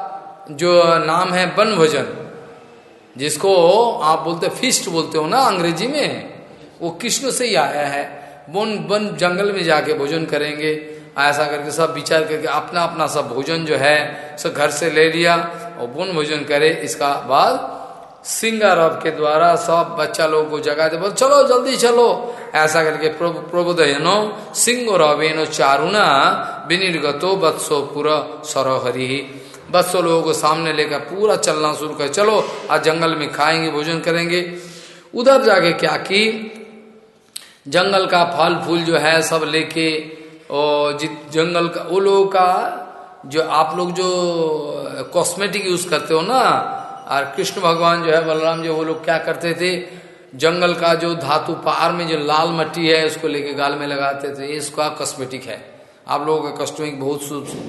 जो नाम है वन भजन। जिसको आप बोलते फिस्ट बोलते हो ना अंग्रेज़ी में, वो कृष्ण से ही आया है। वन वन जंगल में जाके भोजन करेंगे। ऐसा करके सब विचार करके अपना अपना सब भोजन जो है, सब घर से ले लिया और वन भोजन करे। इसका बाद सिंगारव के द्वारा सब बच्चा लोगों को जगा दे, बोल, चलो, जल्दी चलो। ऐसा करके प्रबोधयनो सिंह रवेनो चारुना विनिर्गतो बत्सो पूरा सरोहरी। बत्सो लोगों को सामने लेकर पूरा चलना शुरू कर, चलो, आज जंगल में खाएँगे, भोजन करेंगे। उधर जाके क्या की? जंगल का फल फूल जो है सब लेके और जित जंगल का, वो लोगों का जो आप लोग जो कॉस्मेटिक यूज़ करते हो ना, और कृष्ण भगवान जो है, बलराम जो, वो लोग क्या करते थे? जंगल का जो धातु पार में जो लाल मट्टी है, उसको लेके गाल में लगाते थे। इसका कॉस्मेटिक है। आप लोगों का कॉस्मेटिक बहुत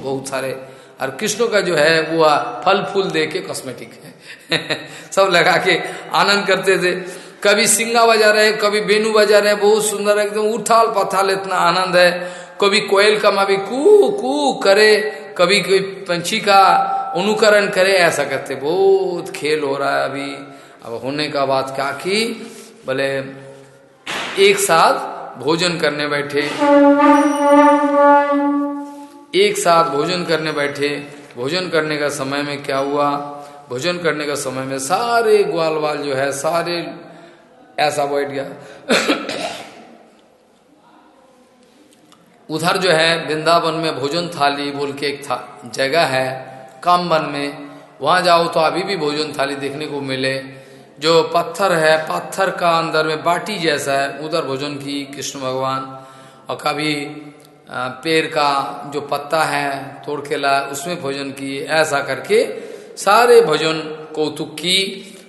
बहुत सारे। और कृष्ण का जो है, वो फल फूल दे के कॉस्मेटिक है। *laughs* सब लगा के आनंद करते थे। कभी सिंगा बजा रहे कभी बेनू बजा रहे बहुत सुंदर, एकदम उठाल पथाल इतना आनंद है। कभी कोयल का माँ भी कू कू करे, कभी कोई पंछी का अनुकरण करे, ऐसा करते, बहुत खेल हो रहा है अभी। अब होने का बात क्या की बोले एक साथ भोजन करने बैठे, एक साथ भोजन करने बैठे, भोजन करने का समय में क्या हुआ? भोजन करने का समय में सारे ग्वाल वाल जो है, सारे, ऐसा बैठ गया। उधर जो है वृंदावन में भोजन थाली बोल के एक था, जगह है कामवन में। वहाँ जाओ तो अभी भी भोजन थाली देखने को मिले। जो पत्थर है, पत्थर का अंदर में बाटी जैसा है, उधर भोजन की कृष्ण भगवान। और कभी पेड़ का जो पत्ता है तोड़ के ला, उसमें भोजन की ऐसा करके सारे भोजन कौतुक की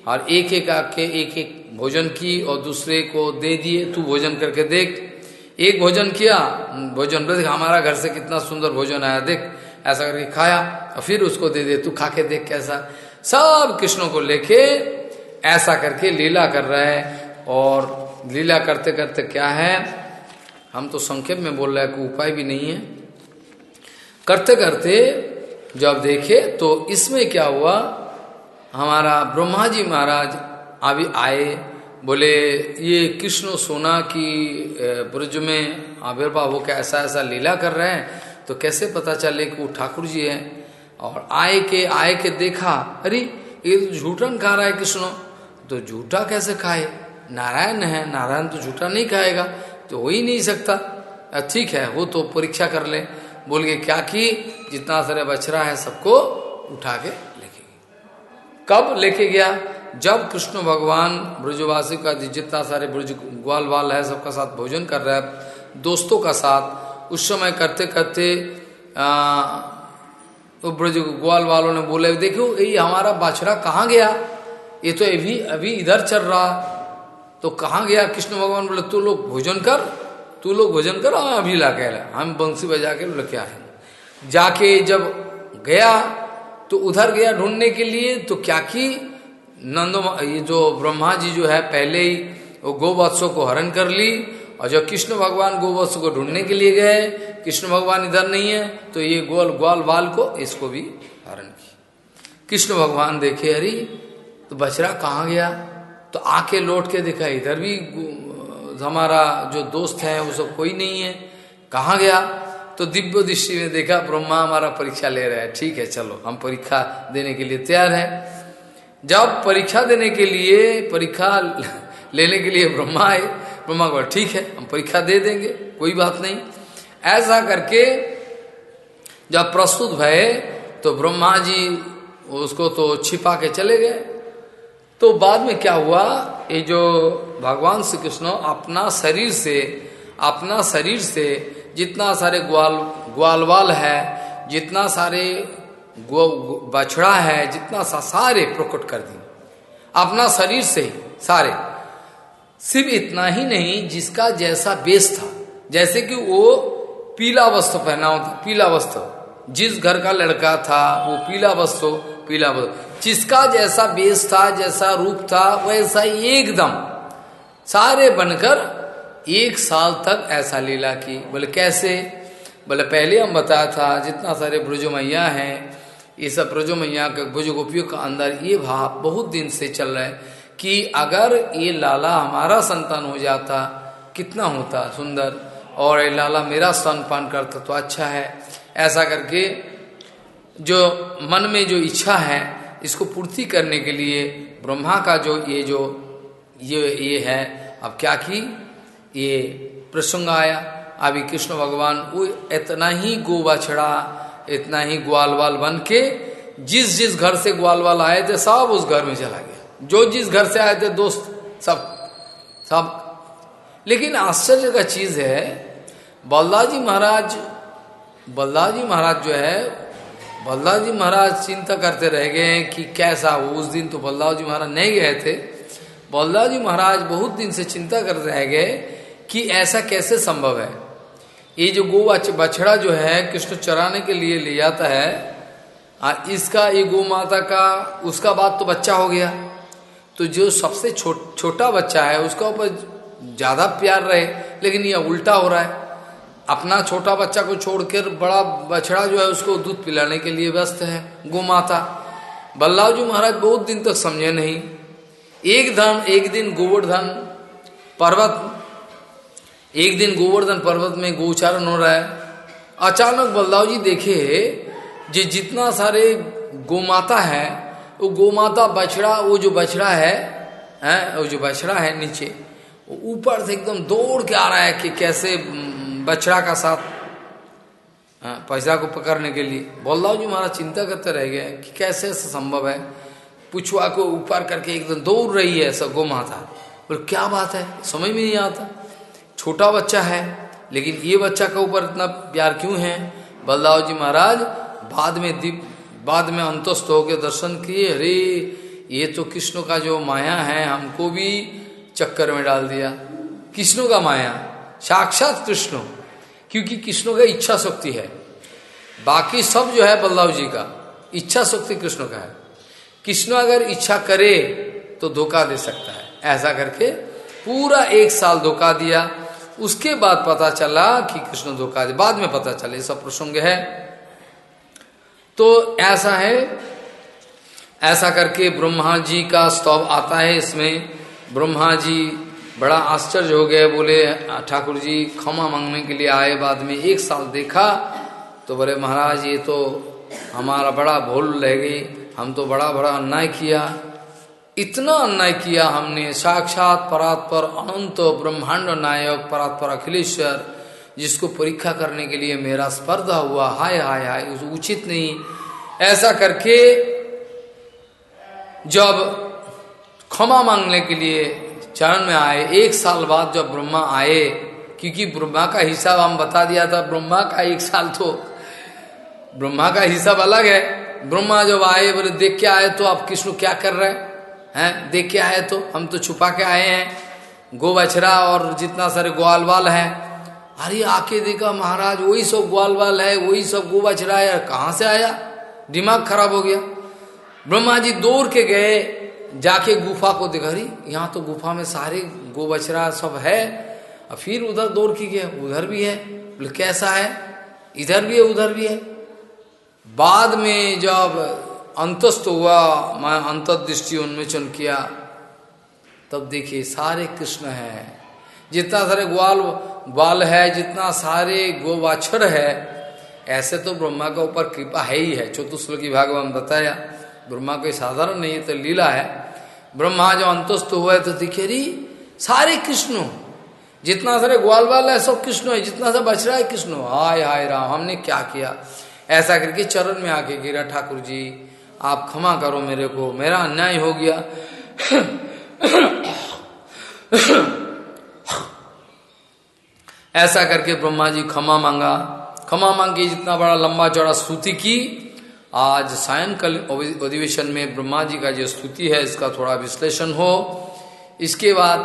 और एक एक आके एक एक भोजन की और दूसरे को दे दिए, तू भोजन करके देख। एक भोजन किया, भोजन देख, हमारा घर से कितना सुंदर भोजन आया, देख, ऐसा करके खाया, और फिर उसको दे दे, तू खा के देख कैसा। सब कृष्णों को लेके ऐसा करके लीला कर रहे हैं, और लीला करते करते क्या है, हम तो संक्षेप में बोल रहे हैं कोई उपाय भी नहीं है। करते करते जब देखे तो इसमें क्या हुआ, हमारा ब्रह्मा जी महाराज अभी आए बोले, ये कृष्ण सोना की ब्रज में आविर्भाव होकर ऐसा ऐसा लीला कर रहे हैं तो कैसे पता चले कि वो ठाकुर जी है? और आए के आए के देखा, अरे, ये तो झूठन खा रहा है कृष्ण। तो झूठा कैसे खाए? नारायण है, नारायण तो झूठा नहीं खाएगा तो हो ही नहीं सकता। ठीक है, वो तो परीक्षा कर ले। बोल के क्या की? जितना सारे बछरा है सबको उठा के लेके कब लेके गया? जब कृष्ण भगवान ब्रजवासी का जितना सारे ब्रज ग्वाल वाल है, सबका साथ भोजन कर रहा है, दोस्तों का साथ, उस समय करते करते तो ब्रज ग्वाल वालों ने बोले, देखो, ये हमारा बाछड़ा कहाँ गया? ये तो अभी अभी इधर चल रहा। तो कहाँ गया? कृष्ण भगवान बोले, तू लोग भोजन कर, तू लोग भोजन कर, हम अभी ला के हम बंसी बजा के बोले, क्या है? जाके जब गया तो उधर गया ढूँढने के लिए तो क्या की? नंदो ये जो ब्रह्मा जी जो है, पहले ही वो गो वत्सों को हरण कर ली, और जब कृष्ण भगवान गोवत्स को ढूँढने के लिए गए, कृष्ण भगवान इधर नहीं है तो ये गोल ग्वाल बाल को इसको भी हरण की। कृष्ण भगवान देखे, अरे तो बछड़ा कहाँ गया? तो आके लौट के देखा, इधर भी हमारा जो दोस्त है, वो सब कोई नहीं है। कहाँ गया? तो दिव्य दृष्टि में देखा, ब्रह्मा हमारा परीक्षा ले रहा है। ठीक है, चलो, हम परीक्षा देने के लिए तैयार है। जब परीक्षा देने के लिए, परीक्षा लेने के लिए ब्रह्मा आए, ब्रह्मा को ठीक है, हम परीक्षा दे देंगे, कोई बात नहीं। ऐसा करके जब प्रस्तुत भय तो ब्रह्मा जी उसको तो छिपा के चले गए। तो बाद में क्या हुआ, ये जो भगवान श्री कृष्ण अपना शरीर से, अपना शरीर से जितना सारे ग्वाल, ग्वालवाल है, जितना सारे बछड़ा है जितना सा सारे प्रकट कर दिए अपना शरीर से सारे। सिर्फ़ इतना ही नहीं, जिसका जैसा बेस था। जैसे कि वो पीला वस्त्र पहना होता, पीला वस्त्र। जिस घर का लड़का था, वो पीला वस्त्र पीला वस्त्र। जिसका जैसा बेस था, जैसा रूप था, वैसा एकदम। सारे बनकर एक साल तक ऐसा लीला की। बोले, कैसे? बोले, पहले हम बताया था, जितना सारे ब्रजो मैया हैं ये सब ब्रजो मैया के गोपियों का अंदर ये भाव बहुत दिन से चल रहा है कि अगर ये लाला हमारा संतान हो जाता, कितना होता सुंदर। और ये लाला मेरा स्तनपान करता तो अच्छा है। ऐसा करके जो मन में जो इच्छा है, इसको पूर्ति करने के लिए ब्रह्मा का जो ये जो, ये ये है, अब क्या की? ये प्रसंग आया। अभी कृष्ण भगवान वो इतना ही गो बछड़ा इतना ही ग्वाल वाल बन के जिस जिस घर से ग्वाल वाल आए थे, सब उस घर में चला गया। जो जिस घर से आए थे, दोस्त, सब सब। लेकिन आश्चर्य का चीज़ है बल्लाजी महाराज बल्लाजी महाराज जो है बल्लाजी महाराज चिंता करते रह गए कि कैसा हो उस दिन तो बल्लाजी महाराज नहीं गए थे। बल्लाजी महाराज बहुत दिन से चिंता करते रह गए कि ऐसा कैसे संभव है? ये जो गो बछड़ा जो है कृष्ण चराने के लिए ले जाता है आ, इसका ये गो माता का उसका बाद तो बच्चा हो गया। तो जो सबसे छो, छोटा बच्चा है उसका ऊपर ज़्यादा प्यार रहे लेकिन ये उल्टा हो रहा है। अपना छोटा बच्चा को छोड़कर बड़ा बछड़ा जो है उसको दूध पिलाने के लिए व्यस्त है गो माता। बल्लाव जी महाराज बहुत दिन तक समझे नहीं। एक धन एक दिन गोवर्धन पर्वत एक दिन गोवर्धन पर्वत में गोचारण हो रहा है। अचानक बलदाव जी देखे जो जितना सारे गोमाता है, वो गोमाता बछड़ा, वो जो बछड़ा है, हैं, वो जो बछड़ा है नीचे ऊपर से एकदम दौड़ के आ रहा है कि कैसे बछड़ा का साथ पैसा को पकड़ने के लिए। बलदाव जी महाराज चिंता करते रह गए कि कैसे ऐसा संभव है? पुछुआ को ऊपर करके एकदम दौड़ रही है ऐसा गो माता बोले, क्या बात है? समझ में नहीं आता। छोटा बच्चा है, लेकिन ये बच्चा के ऊपर इतना प्यार क्यों है? बलदाव जी महाराज, बाद में दीप बाद में अंतस्त होकर दर्शन किए, अरे, ये तो कृष्ण का जो माया है, हमको भी चक्कर में डाल दिया। कृष्णों का माया, साक्षात कृष्ण, क्योंकि कृष्णों का इच्छा शक्ति है। बाकी सब जो है बल्लाव जी का, इच्छा शक्ति कृष्ण का है। कृष्ण अगर इच्छा करे तो धोखा दे सकता है। ऐसा करके पूरा एक साल धोखा दिया उसके बाद पता चला कि कृष्ण धोखा बाद में पता चले सब प्रसंग है। तो ऐसा है, ऐसा करके ब्रह्मा जी का स्तव आता है इसमें। ब्रह्मा जी बड़ा आश्चर्य हो गए, बोले, ठाकुर जी, क्षमा मांगने के लिए आए बाद में एक साल देखा तो बोले, महाराज, ये तो हमारा बड़ा भूल रह गई, हम तो बड़ा बड़ा अन्याय किया इतना अन्याय किया हमने, साक्षात परात्पर अनंत ब्रह्मांड नायक परात्पर अखिलेश्वर, जिसको परीक्षा करने के लिए मेरा स्पर्धा हुआ, हाय हाय हाय उचित नहीं। ऐसा करके जब क्षमा मांगने के लिए चरण में आए, एक साल बाद जब ब्रह्मा आए, क्योंकि ब्रह्मा का हिसाब हम बता दिया था, ब्रह्मा का एक साल तो ब्रह्मा का हिसाब अलग है। ब्रह्मा जब आए, बोले, देख के आए तो आप कृष्ण क्या कर रहे हैं? देख के आए तो? हम तो छुपा के आए हैं। गो बछरा और जितना सारे ग्वाल वाल है। अरे, आके देखा महाराज, वही सब ग्वाल वाल है, वही सब गो बछरा है कहाँ से आया? दिमाग खराब हो गया। ब्रह्मा जी दौड़ के गए, जाके गुफा को देखा। रही यहाँ तो गुफा में सारे गो बछरा सब है। और फिर उधर दौड़ की गया उधर भी है। बोले, कैसा है? इधर भी है, उधर भी है। बाद में जब अंतस्त हुआ मैं अंतर्दृष्टि उन्मेचन किया। तब देखिए, सारे कृष्ण है। जितना सारे ग्वाल ग्वाल है, जितना सारे गोवाक्षर है, ऐसे तो ब्रह्मा के ऊपर कृपा है ही है। चतुश्लोकी भागवान बताया, ब्रह्मा कोई साधारण नहीं है तो लीला है। ब्रह्मा जो अंतस्त हुआ है तो दिखे रही सारे कृष्ण। जितना सारे ग्वाल वाल है, सब कृष्ण है। जितना सा बच रहा है, कृष्ण। हाय हाय, राम, हमने क्या किया? ऐसा करके चरण में आके गिरा ठाकुर जी। आप क्षमा करो मेरे को, मेरा अन्याय हो गया। ऐसा करके ब्रह्मा जी क्षमा मांगा। क्षमा मांग, जितना बड़ा लंबा चौड़ा स्तुति की, आज सायंकाल अधिवेशन में ब्रह्मा जी का जो स्तुति है, इसका थोड़ा विश्लेषण हो। इसके बाद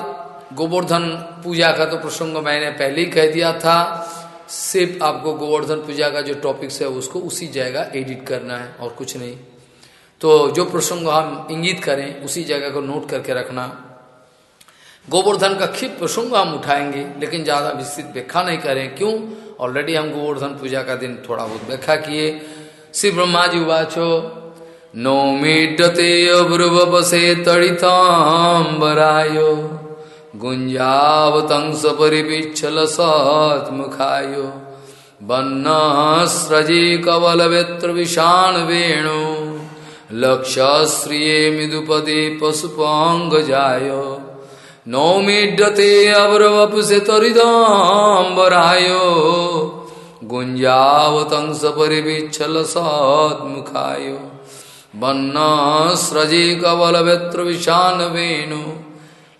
गोवर्धन पूजा का तो प्रसंग मैंने पहले ही कह दिया था। सिर्फ़ आपको गोवर्धन पूजा का जो टॉपिक्स है, उसको उसी जगह एडिट करना है, और कुछ नहीं। तो जो प्रसंग हम इंगित करें, उसी जगह को नोट करके रखना। गोवर्धन का खिप प्रसंग हम उठाएँगे, लेकिन ज़्यादा विस्तृत व्याख्या नहीं करें। क्यों? ऑलरेडी हम गोवर्धन पूजा का दिन थोड़ा बहुत व्याख्या किए। श्री ब्रह्मा जी उवाचो नौमीडते अब्रुवपसे तड़ितांबरायो गुंजावतंस परिपिच्छल सत्मुखायो। बन्नस्रजी कवल वेत्र विषाण वेणु लक्ष्य श्रिये मृदुपदे पशुपांग जायो नौमीड्यते अब्रवपुसे तरिदाम्बरायो। गुंजावतंस परिविच्छल सत्मुखाय वन्नस्रजे कवलवेत्र विषान वेणु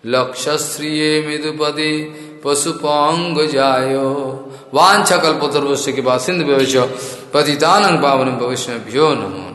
लक्षश्रिये मृदुपदे पशुपांग जाय वाछा कल्पतर्वश्य के बाद सिंध भविष्य पतितानंग पावन भविष्य भ्यो नमो।